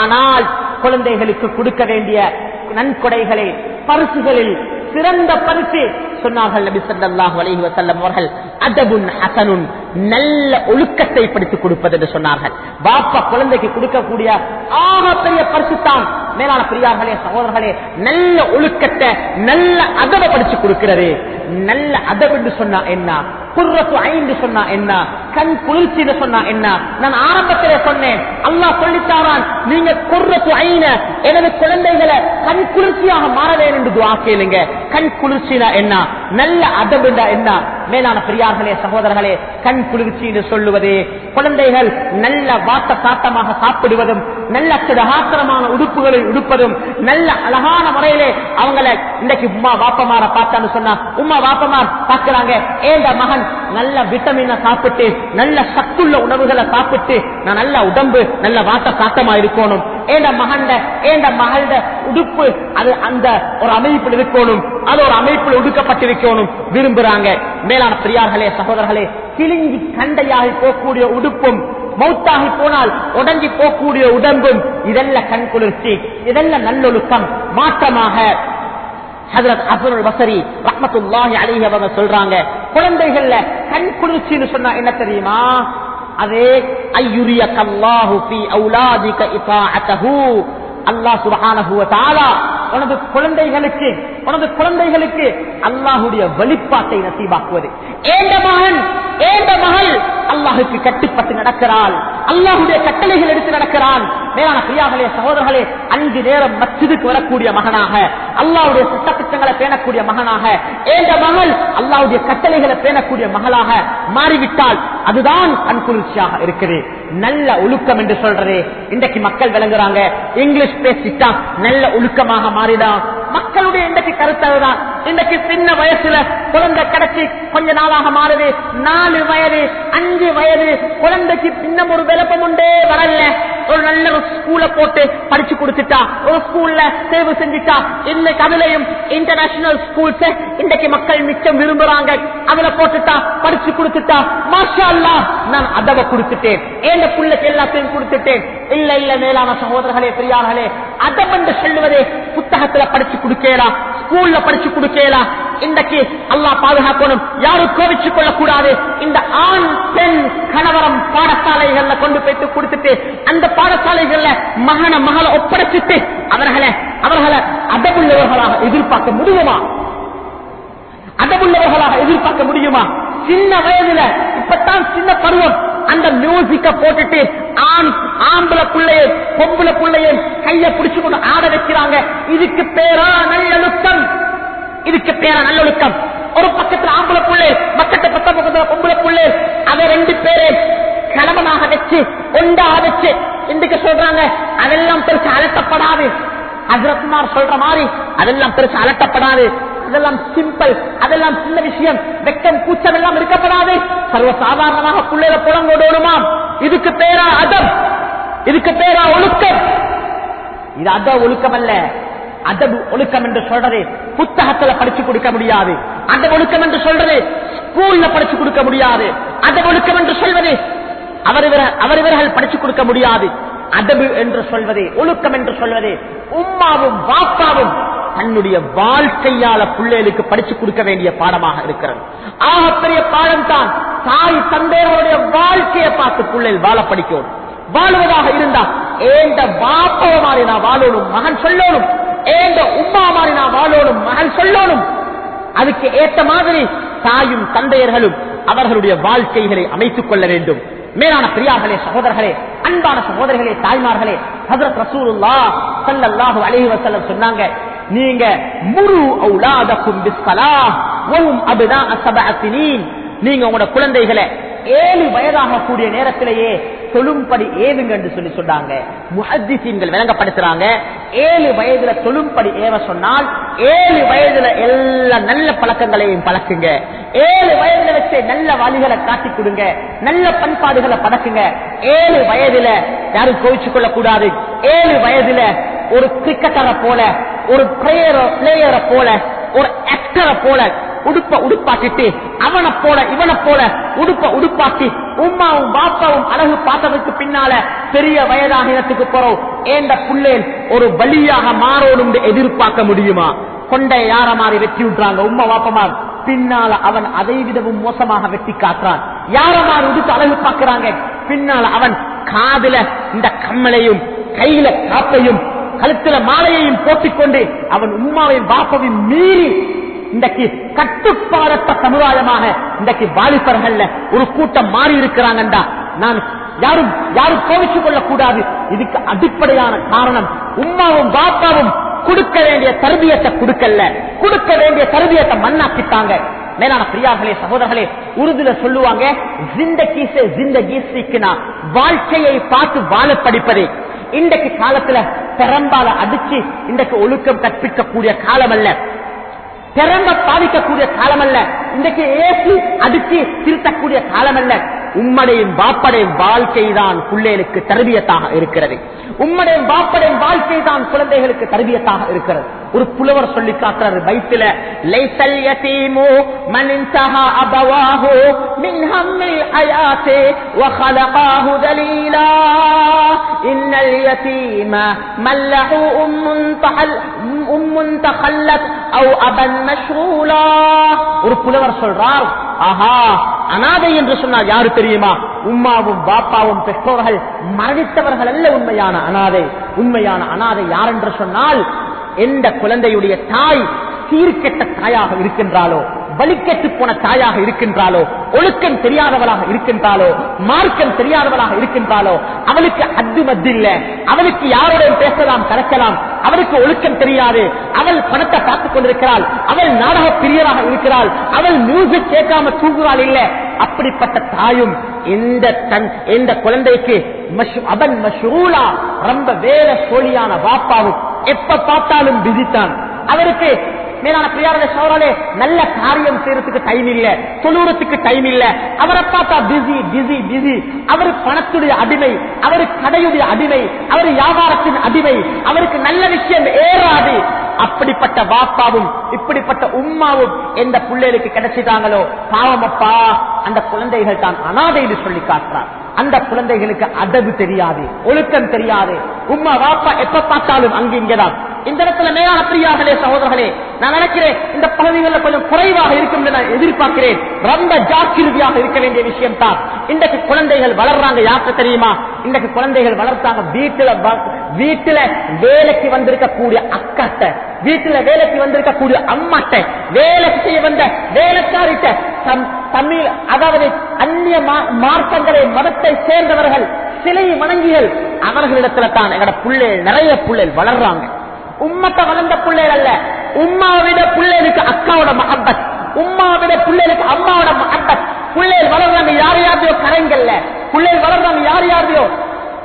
ஆனால் குழந்தைகளுக்கு கொடுக்க வேண்டிய நன்கொடைகளை பரிசுகளில் சிறந்த பரிசு சொன்னார்கள் நபி அவர்கள். அதபுன் ஹசனுன் நல்ல ஒழுக்கத்தை படித்துக் கொடுப்பது என்று சொன்னார்கள். பாப்பா குழந்தைக்கு கொடுக்கக்கூடிய ஆக பெரிய பரிசு தான் மேலான பிரியார்களே சகோதரர்களே நல்ல ஒழுக்கத்தை நல்ல அதவை படிச்சு கொடுக்கிறது. நல்ல அதவு என்று சொன்னா என்ன? குர்ரத்து ஐந்து சொன்னா என்ன? கண் குளிர்ச்சின்னு சொன்னா என்ன? நான் ஆரம்பத்திலே சொன்னேன் அல்லாஹ் சொல்லித்தாரான் நீங்க குர்ரத்து ஐன எனது குழந்தைகளை கண் குளிர்ச்சியாக மாற வேண்டும் என்று துவா கேளுங்க. கண் குளிர்ச்சினா என்ன? நல்ல அதபுண்டா என்ன? மேலான பெரியார்களே சகோதரர்களே கண் குளிர்ச்சி என்று சொல்லுவது குழந்தைகள் நல்ல வாட்ட சாட்டமாக சாப்பிடுவதும் நல்ல சிறகாத்திரமான உடுப்புகளை உடுப்பதும் நல்ல அழகான முறையிலே அவங்களை இன்னைக்கு உமா வாப்பமார பார்த்தான்னு சொன்னா உமா வாப்பமார் பார்க்கிறாங்க ஏந்த மகன் நல்ல விட்டமின சாப்பிட்டு நல்ல சத்துள்ள உணவுகளை சாப்பிட்டு நான் நல்ல உடம்பு நல்ல வாட்ட சாட்டமா இருக்கணும் ஏண்ட மகண்ட ஏண்ட மகள்ட உடுப்பு அது அந்த ஒரு அமைப்பில் இருக்கணும். அது ஒரு அமைப்பில் ஒடுக்கப்பட்டிருக்கணும். விரும்புறாங்க. மேலான பிரியார்களே சகோதரர்களே கிழிஞ்சி கண்டையாகி போகக்கூடிய உடுப்பும் மௌத்தாகி போனால் உடஞ்சி போகக்கூடிய உடம்பும் இதெல்லாம் கண் குளிர்ச்சி இதெல்லாம் நல்லொழுக்கம். மாற்றமாக ஹஜரத் அப்துல் பசரி ரஹ்மத்துல்லாஹி அலைஹி அவங்க சொல்றாங்க. குழந்தைகள்ல கண் குளிர்ச்சின்னு சொன்னா என்ன தெரியுமா? அதே ஐயுரிய கல்லாஹு பி அவுலாதிக இதாஅத்தஹு அல்லாஹ் சுப்ஹானஹு வ தஆலா உனது குழந்தைகளுக்கு உனது குழந்தைகளுக்கு அல்லாஹுடைய வழிபாட்டை நசீபாக்குவது. ஏண்ட மகன்? ஏண்ட மகள்? அல்லாஹுக்கு கட்டுப்பட்டு நடக்கிறாள். அல்லாஹுடைய கட்டளைகள் எடுத்து நடக்கிறான். மேலான பிரியாகளே சகோதரர்களே அஞ்சு நேரம் மச்சிதுக்கு வரக்கூடிய மகனாக அல்லாவுடைய சட்டத்திட்டங்களை பேணக்கூடிய மகனாக ஏண்ட மகள்? அல்லாவுடைய கட்டளைகளை பேணக்கூடிய மகளாக மாறிவிட்டால் அதுதான் அன்குளிர்ச்சியாக இருக்குது. நல்ல ஒழுக்கம் என்று சொல்றது. இன்றைக்கு மக்கள் விளங்குறாங்க. இங்கிலீஷ் பேசிட்டா நல்ல ஒழுக்கமாக மாறிதான் மக்களுடைய இன்றைக்கு கருத்ததுதான் இன்றைக்கு சின்ன வயசுல குழந்தை கிடைச்சி கொஞ்ச நாளாக மாறுது. நாலு வயது அஞ்சு வயது குழந்தைக்கு இன்னும் ஒரு விளப்பம் உண்டே வரல. ஒரு நல்ல ஒரு ஸ்கூல போட்டு படிச்சு கொடுத்துட்டா ஒரு ஸ்கூல்ல தேர்வு செஞ்சுட்டா இன்னைக்கு அதுலயும் இன்டர்நேஷனல் ஸ்கூல்ஸ் இன்றைக்கு மக்கள் மிச்சம் விரும்புறாங்க. அதுல போட்டுட்டா படிச்சு கொடுத்துட்டா மாஷா நான் அதவ கொடுத்துட்டேன். ஏண்ட புள்ளைக்கு எல்லாத்தையும் கொடுத்துட்டேன். இல்ல இல்ல மேலான சகோதரர்களே பெரியார்களே அதம் என்று சொல்லுவதே புத்தகத்துல படிச்சு கொடுக்கலாம் ஸ்கூல்ல படிச்சு கொடுக்கலாம் இன்றைக்கு அல்லா பாதுகாக்கணும். யாரும் கோவிச்சுக் கொள்ளக்கூடாது. இந்த ஆண் பெண் கணவரம் பாடசாலைகள்ல கொண்டு போயிட்டு கொடுத்துட்டு அந்த பாடசாலைகள்ல மகன மகளை ஒப்படைச்சிட்டு அவர்களை அவர்களை அதவுள்ளவர்களாக எதிர்பார்க்க முடியுமா? அதவுள்ளவர்களாக எதிர்பார்க்க முடியுமா? சின்ன வயதுல இப்பதான் சின்ன பருவம். அந்த மியூசிக்க போட்டுட்டு ஆண் ஆம்பளை பிள்ளைய பொம்பளை பிள்ளைய கைய பிடிச்சு கொண்டு ஆட வைக்கிறாங்க. இதுக்கு பேரா நல்லொழுக்கம். இதுக்கு பேரா நல்லொழுக்கம். ஒரு பக்கத்துல ஆம்பளை பிள்ளை பக்கத்து பத்த பக்கத்துல பொம்பளை பிள்ளை. அதை ரெண்டு பேரு கணவனாக வச்சு ஒண்டா வச்சு இன்றைக்கு சொல்றாங்க அதெல்லாம் பெருசு அலட்டப்படாது. ஹசரத்மார் சொல்ற மாதிரி அதெல்லாம் பெருசு அலட்டப்படாது. அதெல்லாம் சிம்பிள் அதெல்லாம் சின்ன விஷயம். வெக்கம் கூச்சம் எல்லாம் இருக்கப்படாது. சர்வ சாதாரணமாக பிள்ளைல புலங்கோடோடுமா இதுக்கு பேரா அதம். இதுக்கு பேரா ஒழுக்கம். இது அத ஒழுக்கம் அல்ல. அதபு ஒழுக்கம் என்று சொல்றது புத்தகத்துல படிச்சு கொடுக்க முடியாது. அந்த ஒழுக்கம் என்று சொல்றது ஸ்கூல்ல படிச்சு கொடுக்க முடியாது. அதை ஒழுக்கம் என்று சொல்வது அவர் இவர்கள் படிச்சு கொடுக்க முடியாது. அதபு என்று சொல்வதே ஒழுக்கம் என்று சொல்வதே உம்மாவும் வாப்பாவும் தன்னுடைய வாழ்க்கையால பிள்ளைகளுக்கு படிச்சு கொடுக்க வேண்டிய பாடமாக இருக்கிறது. ஆகப்பெரிய பாடம் தான் தாய் தந்தையர்களுடைய வாழ்க்கையை பார்த்து பிள்ளைகள் வாழ படிக்கணும் வாழ்வதாக இருந்தா ஏண்ட வாப்பவ மாதிரி நான் வாழணும் மகன் சொல்லணும். ஏண்ட உம்மா மாதிரி நான் வாழணும் மகன் சொல்லணும். அதுக்கு ஏற்ற மாதிரி தாயும் தந்தையர்களும் அவர்களுடைய வாழ்க்கைகளை அமைத்துக் கொள்ள வேண்டும். மேலான பிரியார்களே சகோதரர்களே அன்பான சகோதரர்களே தாய்மார்களே ஹசரத் ரசூலுல்லா ஸல்லல்லாஹு அலைஹி வஸல்லம் சொன்னாங்க நீங்க முரு அவுலாதக்கும் பிஸ்ஸலாஹ் வஹும் அப்னாஅ சபஅ சினீன். நீங்க உங்களோட குழந்தைகளை ஏழு வயதாக கூடிய நேரத்திலேயே தொழும்படி ஏவுங்க என்று சொல்லி சொன்னாங்க. முஹத்திசீன்கள் விளங்கப்படுத்துறாங்க. ஏழு வயதுல தொழும்படி ஏவ சொன்னால் ஏழு வயதுல எல்லா நல்ல பழக்கங்களையும் பழக்குங்க. ஏழு வயதுல வச்சு நல்ல வழிகளை காட்டி கொடுங்க. நல்ல பண்பாடுகளை பழக்குங்க. ஏழு வயதுல யாரும் கோவிச்சு கொள்ள கூடாது ஏழு வயதுல ஒரு கிரிக்கெட்டரை போல ஒரு பிளேயரை போல ஒரு ஆக்டரை போல உடுப்ப உடுப்பாக்கிட்டு அவனை போல இவனை போல உடுப்ப உடுப்பாக்கி உமாவும் பாப்பாவும் அழகு பார்த்ததுக்கு பின்னால பெரிய வயதாகினத்துக்கு போறோம் ஏண்ட புள்ளேன் ஒரு வழியாக மாறோடும் எதிர்பார்க்க முடியுமா? கொண்டை யார மாதிரி வெட்டி விட்டுறாங்க? உமா வாப்பமா பின்னால அவன் அதை விடவும் மோசமாக வெட்டி காட்டுறான். யார மாதிரி உடுத்து அழகு பார்க்கிறாங்க? பின்னால அவன் காதுல இந்த கம்மலையும் கையில காப்பையும் கழுத்துல மாலையையும் போட்டிக்கொண்டு அவன் உம்மாவையும் பாப்பாவையும் மீறி இன்றைக்கு கட்டுப்பாடற்ற சமுதாயமாக இன்றைக்கு வாலிபர்கள்ல ஒரு கூட்டம் மாறி இருக்கிறாங்கண்டா. நான் யாரும் யாரும் கோவிச்சுக் கொள்ளக்கூடாது. இதுக்கு அடிப்படையான காரணம் உம்மாவும் பாப்பாவும் கொடுக்க வேண்டிய தருவியத்தை கொடுக்கல கொடுக்க வேண்டிய தருவியத்தை மண்ணாக்கிட்டாங்க. மேலான பிரியார்களே சகோதரர்களே உருதுல சொல்லுவாங்க ஜிந்தகீசே ஜிந்தகி சீக்கினா வாழ்க்கையை பார்த்து வாழ படிப்பதே. இன்றைக்கு காலத்துல பெரம்பால அடிச்சு இன்றைக்கு ஒழுக்கம் கற்பிக்கக்கூடிய காலம் அல்ல திறம்ப பாதிக்கக்கூடிய காலம் அல்ல இன்றைக்கு ஏசி அடுக்கி திருத்தக்கூடிய காலம் அல்ல உம்மடையும் பாப்படையும் வாழ்க்கை தான் பிள்ளைகளுக்கு தருவியத்தாக இருக்கிறது. உம்மடையும் பாப்படையும் வாழ்க்கை தான் குழந்தைகளுக்கு தருவியத்தாக இருக்கிறது. ஒரு புலவர் சொல்லி காட்டுறாரு பைத்தில லைசல் யதீமு மனின்தஹா அபவாஹு மின் ஹம்மில் அயாதே வஹலகாஹு தலீலா இன்னல் யதீம மல்லஹு உம்முன் தஹல் உம்முன் தஹல்லத் அவ் அபன் மஷ்ரூலா ஒரு புலவர் சொல்றார் ஆஹா அநாதை என்று சொன்னால் யாரு தெரியுமா உம்மாவும் பாப்பாவும் பெற்றோர்கள் மறைத்தவர்கள் அல்ல உண்மையான அநாதை உண்மையான அநாதை யார் என்று சொன்னால் எந்த குழந்தையுடைய தாய் சீர்கெட்ட தாயாக இருக்கின்றாளோ வலிக்கெட்டு போன தாயாக இருக்கின்றாளோ ஒழுக்கம் தெரியாதவளாக இருக்கின்றாளோ மார்க்கம் தெரியாதவளாக இருக்கின்றாலோ அவளுக்கு அத்து மத்து இல்ல. அவளுக்கு யாருடன் பேசலாம் கலக்கலாம். அவளுக்கு ஒழுக்கம் தெரியாது. அவள் பணத்தை பார்த்துக் கொண்டிருக்கிறாள். அவள் நாடக பிரியராக இருக்கிறாள். அவள் மியூசிக் கேட்காம தூங்குறாள் இல்ல. அப்படிப்பட்ட தாயும் எந்த தன் எந்த குழந்தைக்கு மஷ்- அவன் மஷூலா ரொம்ப வேற சோழியான பாப்பாவும் எப்ப பார்த்தாலும் பிதித்தான் அவருக்கு மேலான பிரியாரத சோழலே நல்ல காரியம் செய்யறதுக்கு டைம் இல்ல சொல்லுறதுக்கு டைம் இல்ல. அவரை பார்த்தா பிஸி பிஸி பிஸி அவர் பணத்துடைய அடிமை அவர் கடையுடைய அடிமை அவர் வியாபாரத்தின் அடிமை அவருக்கு நல்ல விஷயம் ஏறாது. அப்படிப்பட்ட பாப்பாவும் இப்படிப்பட்ட உம்மாவும் எந்த பிள்ளைகளுக்கு கிடைச்சிட்டாங்களோ பாவமப்பா அந்த குழந்தைகள் தான் அனாதைன்னு சொல்லி காட்டுறார். அந்த குழந்தைகளுக்கு அதவு தெரியாது ஒழுக்கம் தெரியாது. உம்மா வாப்பா எப்ப பார்த்தாலும் அங்கு இங்கதான். இந்த இடத்துல மேலான பிரியார்களே சகோதரர்களே நான் நினைக்கிறேன் இந்த பகுதிகளில் கொஞ்சம் குறைவாக இருக்கும் என்று நான் எதிர்பார்க்கிறேன். ரொம்ப ஜாக்கிரதையாக இருக்க வேண்டிய விஷயம் தான் இன்றைக்கு குழந்தைகள் வளர்றாங்க யாருக்கு தெரியுமா? இன்றைக்கு குழந்தைகள் வளர்த்தாங்க வீட்டுல வ- வீட்டுல வேலைக்கு வந்திருக்கக்கூடிய அக்காட்ட வீட்டுல வேலைக்கு வந்திருக்கக்கூடிய அம்மாட்ட வேலை செய்ய வந்த வேலைக்காரிட்ட தம்- தமிழ் அதாவது அந்நிய மா- மார்க்கங்களை மதத்தை சேர்ந்தவர்கள் சிலை வணங்கிகள் அவர்களிடத்துல தான் எங்கட புள்ளைகள் நிறைய புள்ளைகள் வளர்றாங்க. உம்மத்தை வளர்ந்த பிள்ளைகள் அல்ல. உம்மாவிட பிள்ளைகளுக்கு அக்காவோட மகப்பத் உம்மாவிட பிள்ளைகளுக்கு அம்மாவோட மகப்பத் பிள்ளைகள் வளர்றாங்க யார் யாரையோ கரைங்கல்ல பிள்ளைகள் வளர்றாங்க யார் யாரையோ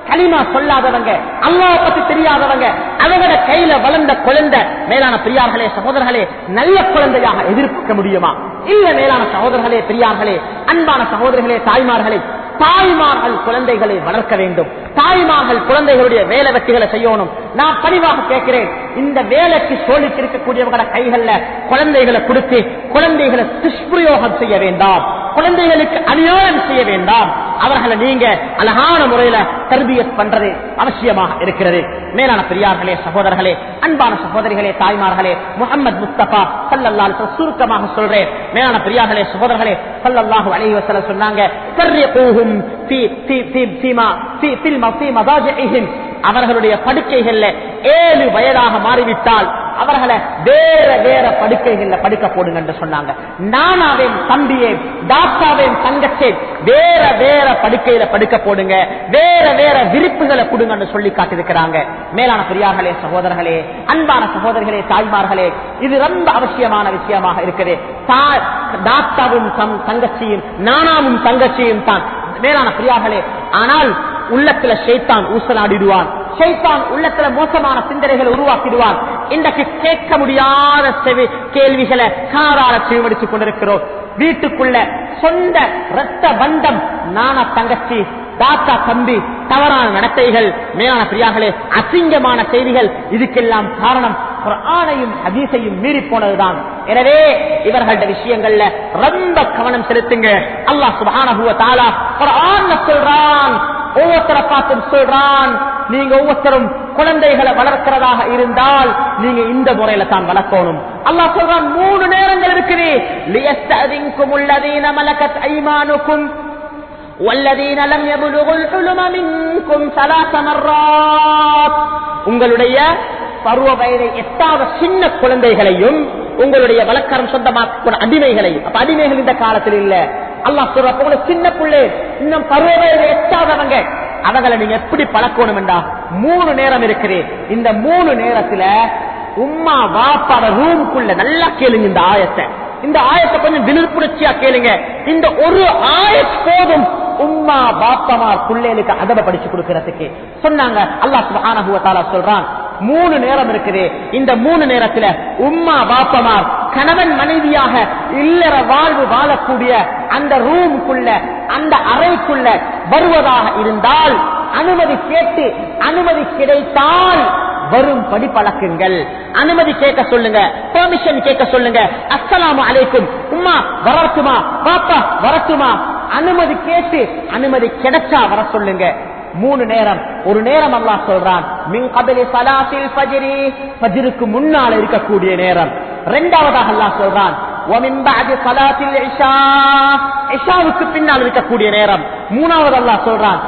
களிமா சொல்லாதவங்க அல்லாவை பத்தி தெரியாதவங்க அவங்களோட கையில வளர்ந்த குழந்தை மேலான பிரியார்களே சகோதரர்களே நல்ல குழந்தையாக எதிர்பார்க்க முடியுமா? இல்ல மேலான சகோதரர்களே பெரியார்களே அன்பான சகோதரர்களே தாய்மார்களே தாய்மார்கள் குழந்தைகளை வளர்க்க வேண்டும். தாய்மார்கள் குழந்தைகளுடைய வேலை வெட்டிகளை செய்யணும். நான் பணிவாக கேட்கிறேன். இந்த வேலைக்கு சோழிக்கு இருக்கக்கூடியவங்கள கைகள்ல குழந்தைகளை கொடுத்து குழந்தைகளை துஷ்பிரயோகம் செய்ய வேண்டாம். குழந்தைகளுக்கு அநியாயம் செய்ய வேண்டாம். அவர்களை நீங்க அழகான முறையில தர்பியத் பண்றது அவசியமாக இருக்கிறது. மேலான பெரியார்களே சகோதரர்களே அன்பான சகோதரிகளே தாய்மார்களே முகமது முஸ்தபா சல்லல்லாஹு சுருக்கமாக சொல்றேன். மேலான பெரியார்களே சகோதரர்களே சல்லல்லாஹு அலைவசல சொன்னாங்க அவர்களுடைய படுக்கைகள்ல ஏழு வயதாக மாறிவிட்டால் அவர்களை வேற வேற படுக்கைகள்ல படுக்க போடுங்க என்று சொன்னாங்க. நானாவேன் தம்பியேன் டாக்டாவேன் தங்கச்சே வேற வேற படுக்கையில படுக்க போடுங்க வேற வேற விரிப்புகளை கொடுங்கன்னு சொல்லி காட்டிருக்கிறாங்க மேலான பெரியார்களே சகோதரர்களே அன்பான சகோதரர்களே தாய்மார்களே இது ரொம்ப அவசியமான விஷயமாக இருக்குது. டாக்டாவும் தங்கச்சியும் நானாவும் தங்கச்சியும் தான். மேலான பிரியார்களே ஆனால் உள்ளத்துல ஷைத்தான் ஊசலாடிடுவான். ஷைத்தான் உள்ளத்துல மோசமான சிந்தனைகளை உருவாக்கிடுவான். இன்றைக்கு கேட்க முடியாத செவி கேள்விகளை காரால செவிமடித்துக் கொண்டிருக்கிறோம். வீட்டுக்குள்ள சொந்த ரத்த பந்தம் நானா தங்கச்சி தாத்தா தம்பி தவறான நடத்தைகள் மேலான பிரியார்களே அசிங்கமான செய்திகள் இதுக்கெல்லாம் காரணம் ஆணையும் ஹதீஸையும் மீறி போனதுதான். எனவே இவர்களிட விஷயங்கள்ல ரொம்ப கவனம் செலுத்துங்க. அல்லாஹ் சுபான சொல்றான். ஒவ்வொருத்தரை பார்த்து சொல்றான் நீங்க ஒவ்வொருத்தரும் குழந்தைகளை வளர்க்கிறதாக இருந்தால் நீங்க இந்த முறையில தான் வளர்க்கணும் அல்லாஹ் சொல்றான் மூணு நேரங்கள் இருக்குது லியஸ்ததின்கும் உள்ளதீன மலக்கத் ஐமானுக்கும் والذين لم يبلغوا الحلم منكم ثلاث مرات உங்களுடைய பருவ வயதை எட்டாத சின்ன குழந்தைகளையும் உங்களுடைய வழக்கரம் சொந்தமாக்க அடிமைகளையும் அப்ப அடிமைகள் இந்த காலத்தில் இல்ல அல்லாஹ் சொல்ற சின்ன பிள்ளை இன்னும் பருவ எட்டாதவங்க. அவங்களை நீங்க எப்படி பழக்கணும் என்றா மூணு நேரம் இருக்குது. இந்த மூணு நேரத்துல உம்மா வாப்பாட ரூமுக்குள்ள நல்லா கேளுங்க இந்த ஆயத்தை. இந்த ஆயத்தை கொஞ்சம் விழுப்புணர்ச்சியா கேளுங்க. இந்த ஒரு ஆயத் போதும். உம்மா பாப்பமார் பிள்ளைகளுக்கு அதப படிச்சு கொடுக்கறதுக்கு. சொன்னாங்க அல்லா சுபானகுவத்தாலா சொல்றான் மூணு நேரம் இருக்குது. இந்த மூணு நேரத்துல உம்மா பாப்பமார் கணவன் மனைவியாக இல்லற வாழ்வு வாழக்கூடிய அந்த ரூமுக்குள்ள அந்த அறைக்குள்ள வருவதாக இருந்தால் அனுமதி கேட்டு அனுமதி கிடைத்தால் வரும் படி பழக்குங்கள். அனுமதி கேட்க சொல்லுங்க பெர்மிஷன் கேட்க சொல்லுங்க அஸ்லாம் அலைக்கும். உம்மா வரட்டுமா? பாப்பா வரட்டுமா? அனுமதி கேட்டு அனுமதி கிடைச்சா வர சொல்லுங்க. மூணு நேரம். ஒரு நேரம் அல்லா சொல்றான் இருக்கக்கூடிய நேரம். இரண்டாவதாக அல்லா சொல்றான் பின்னால் இருக்கக்கூடிய நேரம். மூணாவது அல்லா சொல்றான்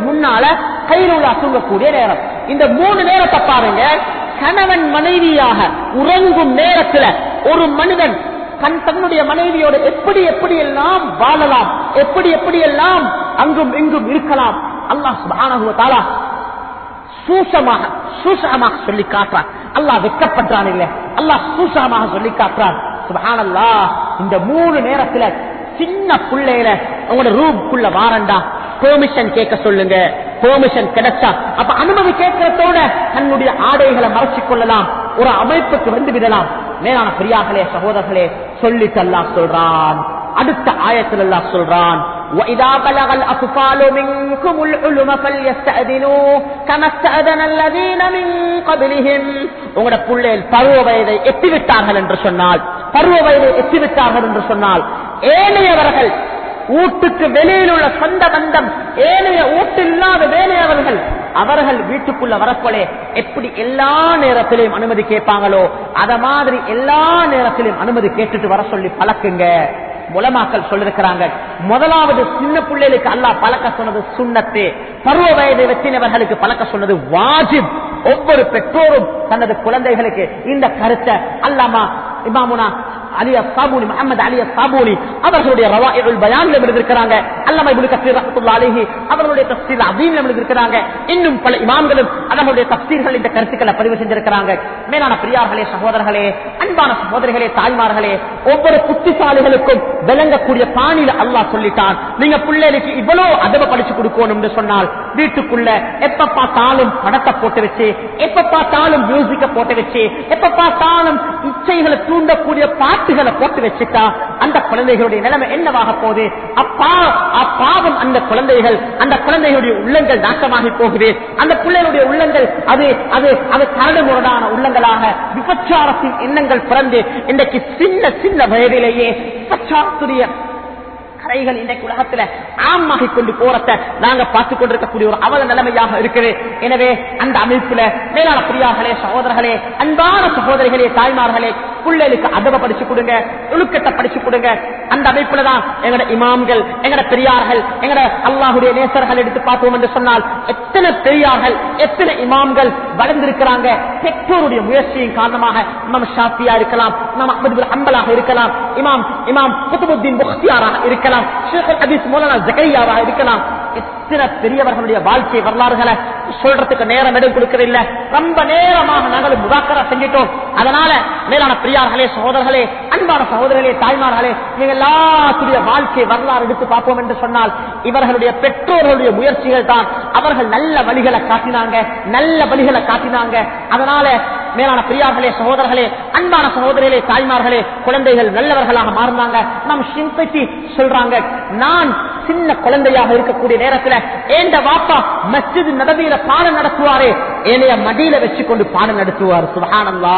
முன்னால கைரூலா தூங்கக்கூடிய நேரம். இந்த மூணு நேரத்தை பாருங்க கணவன் மனைவியாக உறங்கும் நேரத்துல ஒரு மனிதன் தன் தன்னுடைய மனைவியோடு எப்படி எப்படி எல்லாம் வாழலாம் எப்படி எப்படி எல்லாம் அங்கும் இங்கும் இருக்கலாம் அல்லாஹ் சுபானா வ சூசமாக சூசகமாக சொல்லி காட்டுறான். அல்லாஹ் வெக்கப்படுறான் இல்ல அல்லாஹ் சூசகமாக சொல்லி காட்டுறான். சுபானல்லா இந்த மூணு நேரத்துல சின்ன பிள்ளையில உங்களோட ரூம்குள்ள வாரண்டா. பெர்மிஷன் கேட்க சொல்லுங்க. பெர்மிஷன் கிடைச்சா அப்ப அனுமதி கேட்கறதோட தன்னுடைய ஆடைகளை மறைச்சிக் கொள்ளலாம். ஒரு அமைப்புக்கு வந்து விடலாம். மேலான பிரியார்களே சகோதரர்களே சொல்லிட்டு அல்லாஹ் சொல்றான் அடுத்த ஆயத்தில் அல்லாஹ் சொல்றான் وَإِذَا بَلَغَ الْأَطْفَالُ مِنكُمُ الْحُلُمَ فَلْيَسْتَأْذِنُوا كَمَا اسْتَأْذَنَ الَّذِينَ مِن قَبْلِهِمْ உங்களுடைய பிள்ளைகள் பருவ வயதை எட்டிவிட்டார்கள் என்று சொன்னால் பருவ வயதை எட்டிவிட்டார்கள் என்று சொன்னால் ஏனையவர்கள் வீட்டுக்கு வெளியில் உள்ள சொந்த பந்தம் ஏனைய வீட்டு இல்லாத வேலையவர்கள் அவர்கள் வீட்டுக்குள்ள வரப்போலே எப்படி எல்லா நேரத்திலையும் அனுமதி கேட்பாங்களோ அத மாதிரி எல்லா நேரத்திலையும் அனுமதி கேட்டுட்டு வர சொல்லி பழக்குங்க. முலமாக்கள் சொல்லிருக்கிறாங்க. முதலாவது சின்ன பிள்ளைகளுக்கு அல்லா பழக்க சொன்னது சுண்ணத்து. பருவ வயதை வெற்றினவர்களுக்கு பழக்க சொன்னது வாஜிப். ஒவ்வொரு பெற்றோரும் தனது குழந்தைகளுக்கு இந்த கருத்தை அல்லாமா இமாமுனா அலியா சாபூனி முகமது அலியா சாபூனி அவர்களுடைய ரவாயிகள் பயான்ல எழுதியிருக்கிறாங்க. அல்லமா இப்னு கத்தீர் ரஹ்மத்துல்லாஹி அலைஹி அவர்களுடைய தஃசீர் அதீம்ல எழுதியிருக்கிறாங்க. இன்னும் பல இமாம்களும் அவர்களுடைய தஃசீர்கள் இந்த கருத்துக்களை பதிவு செஞ்சிருக்கிறாங்க. மேலான பிரியார்களே சகோதரர்களே அன்பான சகோதரிகளே தாய்மார்களே ஒவ்வொரு புத்திசாலிகளுக்கும் விளங்கக்கூடிய பாணியில அல்லா சொல்லிட்டான். நீங்க பிள்ளைகளுக்கு இவ்வளவு அதவ படிச்சு கொடுக்கணும்னு சொன்னால் வீட்டுக்குள்ள எப்ப பார்த்தாலும் படத்தை போட்டு வச்சு எப்ப பார்த்தாலும் மியூசிக்க போட்டு வச்சு எப்ப பார்த்தாலும் இச்சைகளை தூண்டக்கூடிய பாட்டுகளை போட்டு வச்சுட்டா அந்த குழந்தைகளுடைய நிலைமை என்னவாக போகுது? அப்பா அப்பாவும் அந்த குழந்தைகள் அந்த குழந்தைகளுடைய உள்ளங்கள் நாசமாகி போகுது. அந்த பிள்ளைகளுடைய உள்ளங்கள் அது அது அது கரடு முரடான உள்ளங்களாக விபச்சாரத்தின் எண்ணங்கள் பிறந்து இன்றைக்கு சின்ன சின்ன வயதிலேயே விபச்சாரத்துடைய கரைகள் இன்றைக்கு உலகத்துல ஆமாகி கொண்டு போறத நாங்க பார்த்து கொண்டிருக்கக்கூடிய ஒரு அவல நிலைமையாக இருக்குது. எனவே அந்த அமைப்புல மேலான பிரியார்களே சகோதரர்களே அன்பான சகோதரிகளே தாய்மார்களே பிள்ளைகளுக்கு அதவ படிச்சு கொடுங்க ஒழுக்கத்தை படிச்சு கொடுங்க. அந்த அமைப்புல தான் எங்கட இமாம்கள் எங்கட பெரியார்கள் எங்கட அல்லாஹுடைய நேசர்கள் எடுத்து பார்ப்போம் என்று சொன்னால் எத்தனை பெரியார்கள் எத்தனை இமாம்கள் வளர்ந்திருக்கிறாங்க? பெற்றோருடைய முயற்சியின் காரணமாக இமாம் ஷாஃபியா இருக்கலாம் இமாம் அஹமது அம்பலாக இருக்கலாம் இமாம் இமாம் குத்துபுத்தீன் முக்தியாராக இருக்கலாம் ஷேக் ஹதீஸ் மௌலானா ஜக்கரியாவாக இருக்கலாம். எத்தனை பெரியவர்களுடைய வாழ்க்கை வரலாறுகளை சொல்றதுக்கு நேரம் எதுவும் கொடுக்கறதில்ல ரொம்ப நேரமாக நாங்கள் முதாக்கரா செஞ்சிட்டோம். அதனால மேலான பிரியார்களே சகோதரர்களே அன்பான சகோதரர்களே தாய்மார்களே நீங்க எல்லாத்துடைய வாழ்க்கை வரலாறு எடுத்து பார்ப்போம் என்று சொன்னால் இவர்களுடைய பெற்றோர்களுடைய முயற்சிகள் தான். அவர்கள் நல்ல வழிகளை காட்டினாங்க. நல்ல வழிகளை காட்டினாங்க. அதனால மேலான பிரியார்களே சகோதரர்களே அன்பான சகோதரர்களே தாய்மார்களே குழந்தைகள் நல்லவர்களாக மாறினாங்க நம் சிம்பத்தி சொல்றாங்க நான் சின்ன குழந்தையாக இருக்கக்கூடிய நேரத்துல ஏண்ட வாப்பா மஸ்ஜித் நடவியில பாடம் நடத்துவாரே என்னைய மடியில வச்சு கொண்டு பாடம் நடத்துவார். சுகானந்தா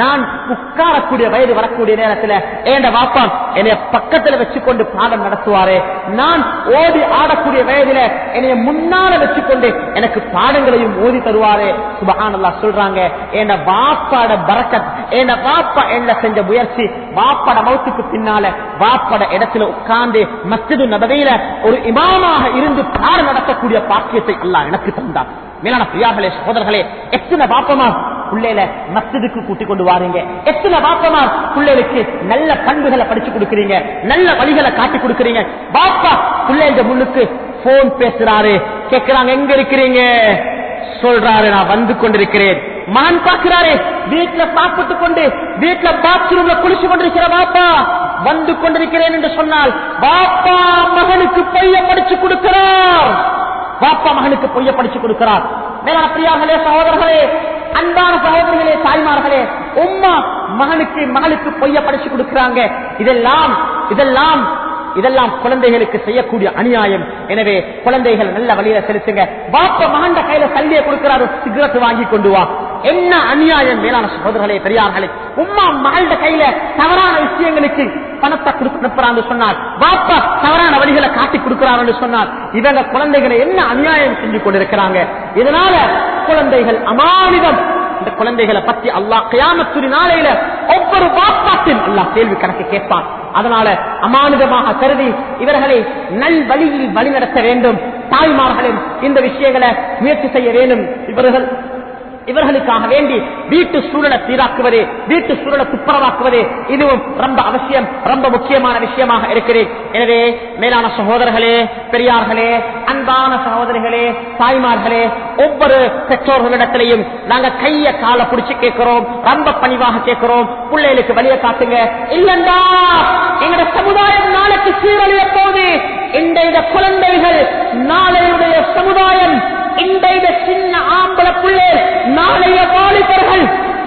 நான் உட்காரக்கூடிய வயது வரக்கூடிய நேரத்துல ஏண்ட வாப்பா என்னைய பக்கத்துல வச்சு கொண்டு பாடம் நடத்துவாரே. நான் ஓடி ஆடக்கூடிய வயதுல என்னைய முன்னால வச்சு கொண்டு எனக்கு பாடங்களையும் ஓதி தருவாரே. சுபஹானல்லா சொல்றாங்க ஏண்ட வாப்பாட பறக்கத் என்ன வாப்பா என்ன செஞ்ச முயற்சி? வாப்பாட மௌத்துக்கு பின்னால வாப்பாட இடத்துல உட்கார்ந்து மஸ்ஜிது நபதையில ஒரு இமாமாக இருந்து பாடம் நடத்தக்கூடிய பாக்கியத்தை எல்லாம் எனக்கு தந்தார். மேலான பிரியார்களே சகோதரர்களே எத்தனை பாப்பமா பிள்ளையில மத்ததுக்கு கூட்டி கொண்டு வாருங்க? எத்தனை பாப்பமா பிள்ளைகளுக்கு நல்ல பண்புகளை படிச்சு கொடுக்கறீங்க? நல்ல வழிகளை காட்டி கொடுக்கறீங்க? பாப்பா பிள்ளைங்க முன்னுக்கு போன் பேசுறாரு. கேட்கிறாங்க எங்க இருக்கிறீங்க? சொல்றாரு நான் வந்து கொண்டிருக்கிறேன். மகன் பார்க்கிறாரே வீட்டுல சாப்பிட்டு கொண்டு வீட்டுல பாத்ரூம்ல குளிச்சு கொண்டிருக்கிற பாப்பா வந்து கொண்டிருக்கிறேன் என்று சொன்னால் பாப்பா மகனுக்கு பொய்ய படிச்சு கொடுக்கிறார். பாப்பா மகனுக்கு பொய்ய படிச்சு கொடுக்கிறார். மேலான பிரியார்களே சகோதரர்களே அன்பான சகோதரிகளே தாய்மார்களே உம்மா மகனுக்கு மகளுக்கு பொய்ய படிச்சு கொடுக்கிறாங்க. இதெல்லாம் இதெல்லாம் இதெல்லாம் குழந்தைகளுக்கு செய்யக்கூடிய அநியாயம். எனவே குழந்தைகள் நல்ல வழியில செலுத்துங்க. பாப்ப மகண்ட கையில சல்லியை கொடுக்கிறாரு சிகரெட் வாங்கி கொண்டு வா. என்ன அநியாயம்? மேலான சகோதரர்களே பெரியார்களே உம்மா மகள்ட கையில தவறான விஷயங்களுக்கு பணத்தை கொடுக்கிறான்னு சொன்னார் பாப்பா தவறான வழிகளை காட்டி கொடுக்கிறார் சொன்னார் இவங்க குழந்தைகளை என்ன அநியாயம் செஞ்சு கொண்டிருக்கிறாங்க? இதனால குழந்தைகள் அமானிதம் இந்த குழந்தைகளை பற்றி அல்லாஹ் கியாமத்துரி நாளையில ஒவ்வொரு வாப்பாட்டின் அல்லாஹ் கேள்வி கணக்கு கேட்பான். அதனால அமானுதமாக கருதி இவர்களை நல் வழியில் வழிநடத்த வேண்டும். தாய்மார்களும் இந்த விஷயங்களை முயற்சி செய்ய வேண்டும். இவர்கள் இவர்களுக்காக வேண்டி வீட்டு சூழலை சீராக்குவது வீட்டு சூழலை துப்புரவாக்குவது இதுவும் ரொம்ப அவசியம் ரொம்ப முக்கியமான விஷயமாக இருக்கிறேன் எனவே மேலான சகோதரர்களே பெரியார்களே அன்பான சகோதரிகளே தாய்மார்களே ஒவ்வொரு பெற்றோர்களிடத்திலையும் நாங்க கைய கால பிடிச்சு கேட்கிறோம் ரொம்ப பணிவாக கேட்கிறோம். பிள்ளைகளுக்கு வழிய காட்டுங்க. இல்லண்டா எங்களோட சமுதாயம் நாளைக்கு சீரழிய போது இந்த குழந்தைகள் நாளையுடைய சமுதாயம் இன்றைய சின்ன ஆம்பளை பிள்ளை நாளைய வாலிபர்கள்.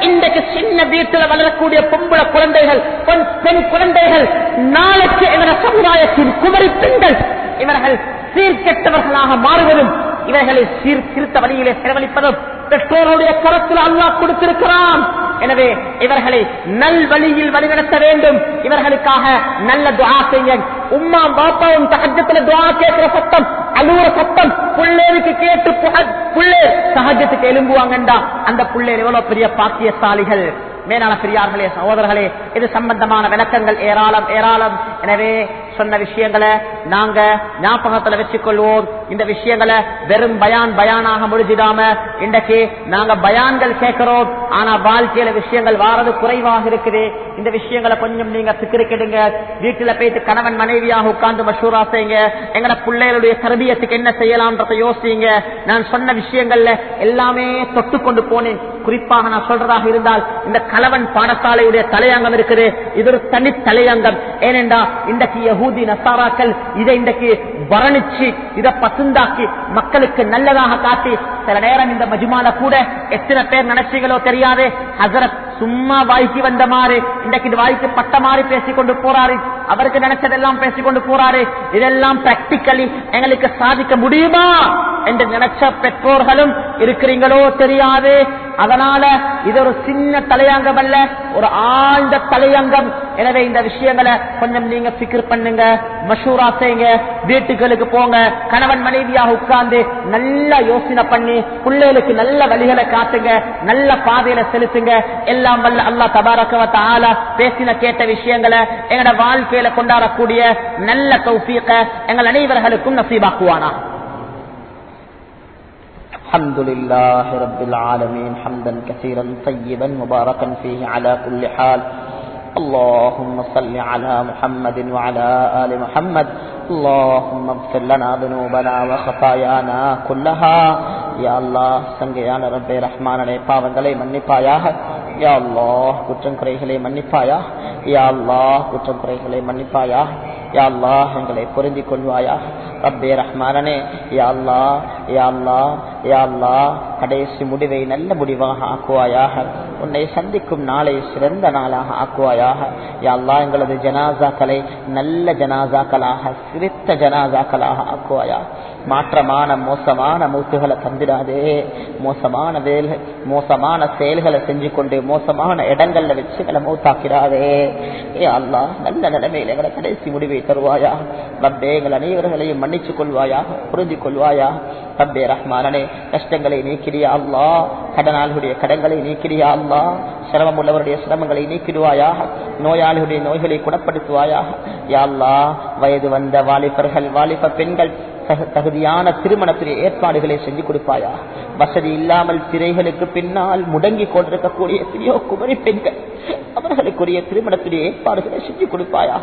இன்றைக்கு சின்ன வீட்டுல வளரக்கூடிய பொம்பளை குழந்தைகள் பெண் பெண் குழந்தைகள் நாளைக்கு இவர சமுதாயத்தின் குமரி பெண்கள் இவர்கள் சீர்கெட்டவர்களாக மாறுவதும் இவர்களை சீர்திருத்த வழியிலே செலவழிப்பதும் பெற்றோருடைய கருத்தில் அல்லாஹ் கொடுத்திருக்கிறான். எனவே இவர்களை நல் வழியில் வழிநடத்த வேண்டும். இவர்களுக்காக நல்ல துவா செய்ய உம்மா பாப்பாவும் சகஜத்துல துவா கேட்கிற சத்தம் அழுவுற சத்தம் புள்ளேருக்கு கேட்டு புள்ளே சகஜத்துக்கு எலும்புவாங்கண்டா அந்த புள்ளேர் எவ்வளவு பெரிய பாக்கியசாலிகள் மேலான பெரியார்களே சகோதரர்களே இது சம்பந்தமான விளக்கங்கள் ஏராளம் ஏராளம் எனவே சொன்ன விஷயங்களை நாங்க ஞாபகத்துல வச்சுக்கொள்வோம். இந்த விஷயங்களை வெறும் பயான் பயானாக முடிஞ்சிடாம இன்றைக்கு நாங்க பயான்கள் கேட்கிறோம். ஆனா வாழ்க்கையில விஷயங்கள் வாரது குறைவாக இருக்குது. இந்த விஷயங்களை கொஞ்சம் நீங்க பிக்கிருக்கிடுங்க வீட்டுல போயிட்டு கணவன் மனைவியாக உட்கார்ந்து மஷூரா செய்யுங்க. எங்கட பிள்ளைகளுடைய கருதியத்துக்கு என்ன செய்யலாம்ன்றத யோசிங்க. நான் சொன்ன விஷயங்கள்ல எல்லாமே தொட்டு கொண்டு போனேன். குறிப்பாக நான் சொல்றதாக இருந்தால் இந்த கலவன் பாடசாலையுடைய தலையங்கம் இருக்குது. இது ஒரு தனி தலையங்கம் ஏனென்றா இன்றைக்கு யகுதி நசாராக்கள் இதை இன்றைக்கு வர்ணிச்சு இதை பசுந்தாக்கி மக்களுக்கு நல்லதாக காட்டி சில நேரம் இந்த மஜுமால கூட எத்தனை பேர் நினைச்சீங்களோ தெரியாது ஹசரத் சும்மா வாய்க்கு வந்த மாதிரி இன்றைக்கு இது வாய்க்கு பட்ட மாதிரி பேசிக்கொண்டு போறாரு. அவருக்கு நினைச்சதெல்லாம் பேசிக்கொண்டு போறாரு. இதெல்லாம் பிராக்டிக்கலி எங்களுக்கு சாதிக்க முடியுமா என்று நினைச்ச பெற்றோர்களும் இருக்கிறீங்களோ தெரியாது. அதனால இது ஒரு சின்ன தலையங்கம் அல்ல ஒரு ஆழ்ந்த தலையங்கம். எனவே இந்த விஷயங்களை கொஞ்சம் நீங்க பிக்கர் பண்ணுங்க மஷூரா செய்யுங்க வீட்டுகளுக்கு போங்க கணவன் மனைவியாக உட்கார்ந்து நல்லா யோசனை பண்ணி பிள்ளைகளுக்கு நல்ல வழிகளை காட்டுங்க நல்ல பாதையில செலுத்துங்க எல்லா எல்லாம் வல்ல அல்லா தபாரக்கவத்த ஆலா பேசின கேட்ட விஷயங்களை எங்களோட வாழ்க்கையில கொண்டாடக்கூடிய நல்ல தௌஃபீக்க எங்கள் அனைவர்களுக்கும் நசீபாக்குவானா الحمد لله رب العالمين حمدا كثيرا طيبا مباركا فيه على كل حال اللهم صل على محمد وعلى آل محمد اللهم اغفر لنا ذنوبنا وخطايانا كلها யா அல்லாஹ் சங்கையான ரப்பே ரஹ்மானனே பாவங்களை மன்னிப்பாயாக யா அல்லாஹ் குற்றம் குறைகளை மன்னிப்பாயா? யா அல்லாஹ் குற்றம் குறைகளை மன்னிப்பாயா? யா அல்லாஹ் எங்களை பொருந்திக் கொள்வாயா? ரப்பே ரஹ்மானனே யா அல்லா யா அல்லா யா கடைசி முடிவை நல்ல முடிவாக ஆக்குவாயாக. உன்னை சந்திக்கும் நாளை சிறந்த நாளாக ஆக்குவாயாக. யா எங்களது ஜனாசாக்களை நல்ல ஜனாசாக்களாக சிரித்த ஜனாசாக்களாக ஆக்குவாயா. மாற்றமான மோசமான மூத்துகளை தந்திடாதே. மோசமான வேல் மோசமான செயல்களை செஞ்சு கொண்டு மோசமான இடங்கள்ல வச்சுகளை மூத்தாக்கிறாதே. ஏ அல்லா நல்ல நிலைமையில் எங்களை கடைசி முடிவை தருவாயா. ரப்பே எங்கள் அனைவர்களையும் மன்னிச்சு கொள்வாயா புரிஞ்சு கொள்வாயா ரப்பே ரஹ்மானனே கஷ்டங்களை நீக்கிறியா அல்லா? கடனாளிகளுடைய கடன்களை நீக்கிறியா அல்லா? சிரமம் உள்ளவருடைய சிரமங்களை நீக்கிடுவாயாக நோயாளிகளுடைய நோய்களை குணப்படுத்துவாயாக யாழ்லா வயது வந்த வாலிபர்கள் வாலிப பெண்கள் தகுதியான திருமணத்திலே ஏற்பாடுகளை செஞ்சு கொடுப்பாயா? வசதி இல்லாமல் திரைகளுக்கு பின்னால் முடங்கி கொண்டிருக்கக்கூடிய எத்தனையோ குமரி பெண்கள் அவர்களுக்குரிய திருமணத்துடைய ஏற்பாடுகளை செஞ்சு கொடுப்பாயா?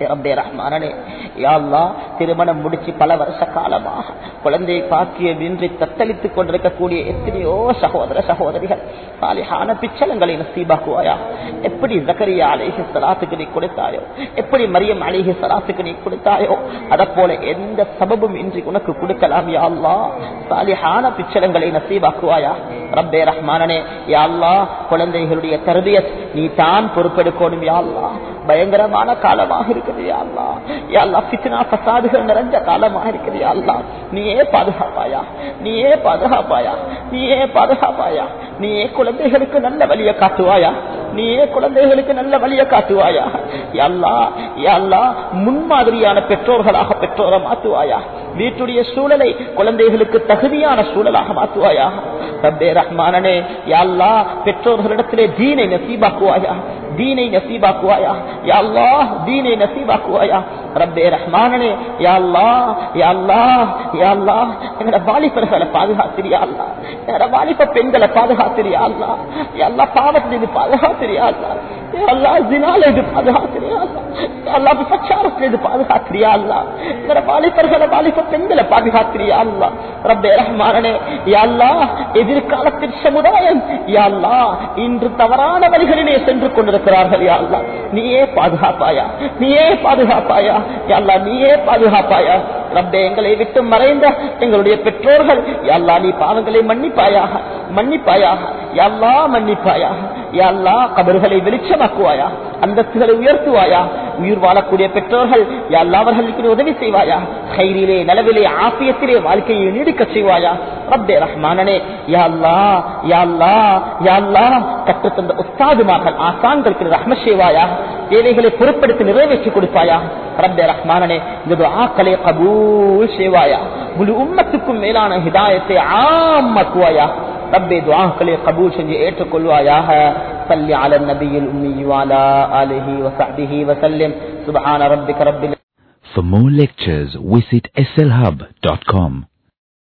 ரஹ்மானே யாழ்லா திருமணம் முடிச்சு பல வருஷ காலமாக குழந்தையை பாக்கியமின்றி தத்தளித்துக் கொண்டிருக்கக்கூடிய எத்தனையோ சகோதர சகோதரிகள் சாலிஹான பிச்சலங்களை நசீபாக்குவாயா? எப்படி ஜக்கரியா அலேஹி சலாத்துக்கு நீ கொடுத்தாயோ? எப்படி மரியம் அலேஹி சலாத்துக்கு நீ கொடுத்தாயோ? அதை போல எந்த சபபும் இன்றி உனக்கு கொடுக்கலாம் யாழ்லா சாலிஹான பிச்சலங்களை நசீபாக்குவாயா? ரப்பே ரஹ்மானனே யாழ்லா குழந்தைகளுடைய தருபியத் நீ தான் பொறுப்பெடுக்கணும் யாழ்லா பயங்கரமான காலமாக இருக்குது யாழ்லா யாழ்லா பித்னா பசாதுகள் நிறைஞ்ச காலமாக இருக்குது யாழ்லா நீயே பாதுகாப்பாயா? நீயே பாதுகாப்பாயா? நீயே பாதுகாப்பாயா? நீயே குழந்தைகளுக்கு நல்ல வழியை காட்டுவாயா? நீயே குழந்தைகளுக்கு நல்ல வழியை காட்டுவாயா? யாழ்லா யாழ்லா முன்மாதிரியான பெற்றோர்களாக பெற்றோரை மாத்துவாயா? வீட்டுடைய சூழலை குழந்தைகளுக்கு தகுதியான சூழலாக மாற்றுவாயாக. ரப்பே ரஹ்மானனே யாழ்லா பெற்றோர்களிடத்திலே தீனை நசீபாக்குவாயா? தீனை நசீபாக்குவாயா? யாழ்லா தீனை நசீபாக்குவாயா? ரப்பே ரஹ்மானனே யாழ்லா யாழ்லா யாழ்லா என்னோட வாலிபர்களை பாதுகாத்திரியா என்னோட வாலிப பெண்களை பாதுகாத்திரியாள்லா யாழ்லா பாவத்திலிருந்து பாதுகாத்திரியாள்லா அல்லா எல்லா தினால இது பாதுகாக்கிறியா அல்லா? எல்லா விபச்சாரத்திலிருந்து பாதுகாத்திரியா அல்லா? எங்களோட வாலிபர்களை வாலிப பெண்களை பாதுகாத்திரியா அல்லா? ரப்பே ரஹ்மானனே யாழ்லா எதிர்காலத்தின் சமுதாயம் யாழ்லா இன்று தவறான வழிகளிலே சென்று கொண்டிருக்கிறார்கள் யாழ்லா நீயே பாதுகாப்பாயா? நீயே பாதுகாப்பாயா? யாழ்லா நீயே பாதுகாப்பாயா? ரப்பே எங்களை விட்டு மறைந்த எங்களுடைய பெற்றோர்கள் யாழ்லா நீ பாவங்களை மன்னிப்பாயாக மன்னிப்பாயாக யாழ்லா மன்னிப்பாயாக. யாழ்லா கபர்களை வெளிச்சமாக்குவாயா? அந்தஸ்துகளை உயர்த்துவாயா? உயிர் வாழக்கூடிய பெற்றோர்கள் யாழ்லா அவர்களுக்கு உதவி செய்வாயா? கைரிலே நலவிலே ஆசியத்திலே வாழ்க்கையை நீடிக்க செய்வாயா? ரப்பே ரஹ்மானனே யாழ்லா யாழ்லா யாழ்லா கற்றுத்தந்த உஸ்தாதுமார்கள் ஆசான்களுக்கு ரஹ்ம செய்வாயா? தேவைகளை பொருட்படுத்தி நிறைவேற்றி கொடுப்பாயா? ரப்பே ரஹ்மானனே இந்த ஆக்களை கபூல் செய்வாயா? முழு உம்மத்துக்கும் மேலான ஹிதாயத்தை ஆமாக்குவாயா رب دعا کلے قبول شنجے ایٹھ کلو آیا ہے صلی علی النبی الامی وعلا آلہ وصحبہ وسلم. سبحان ربک رب For more lectures, visit slhub.com.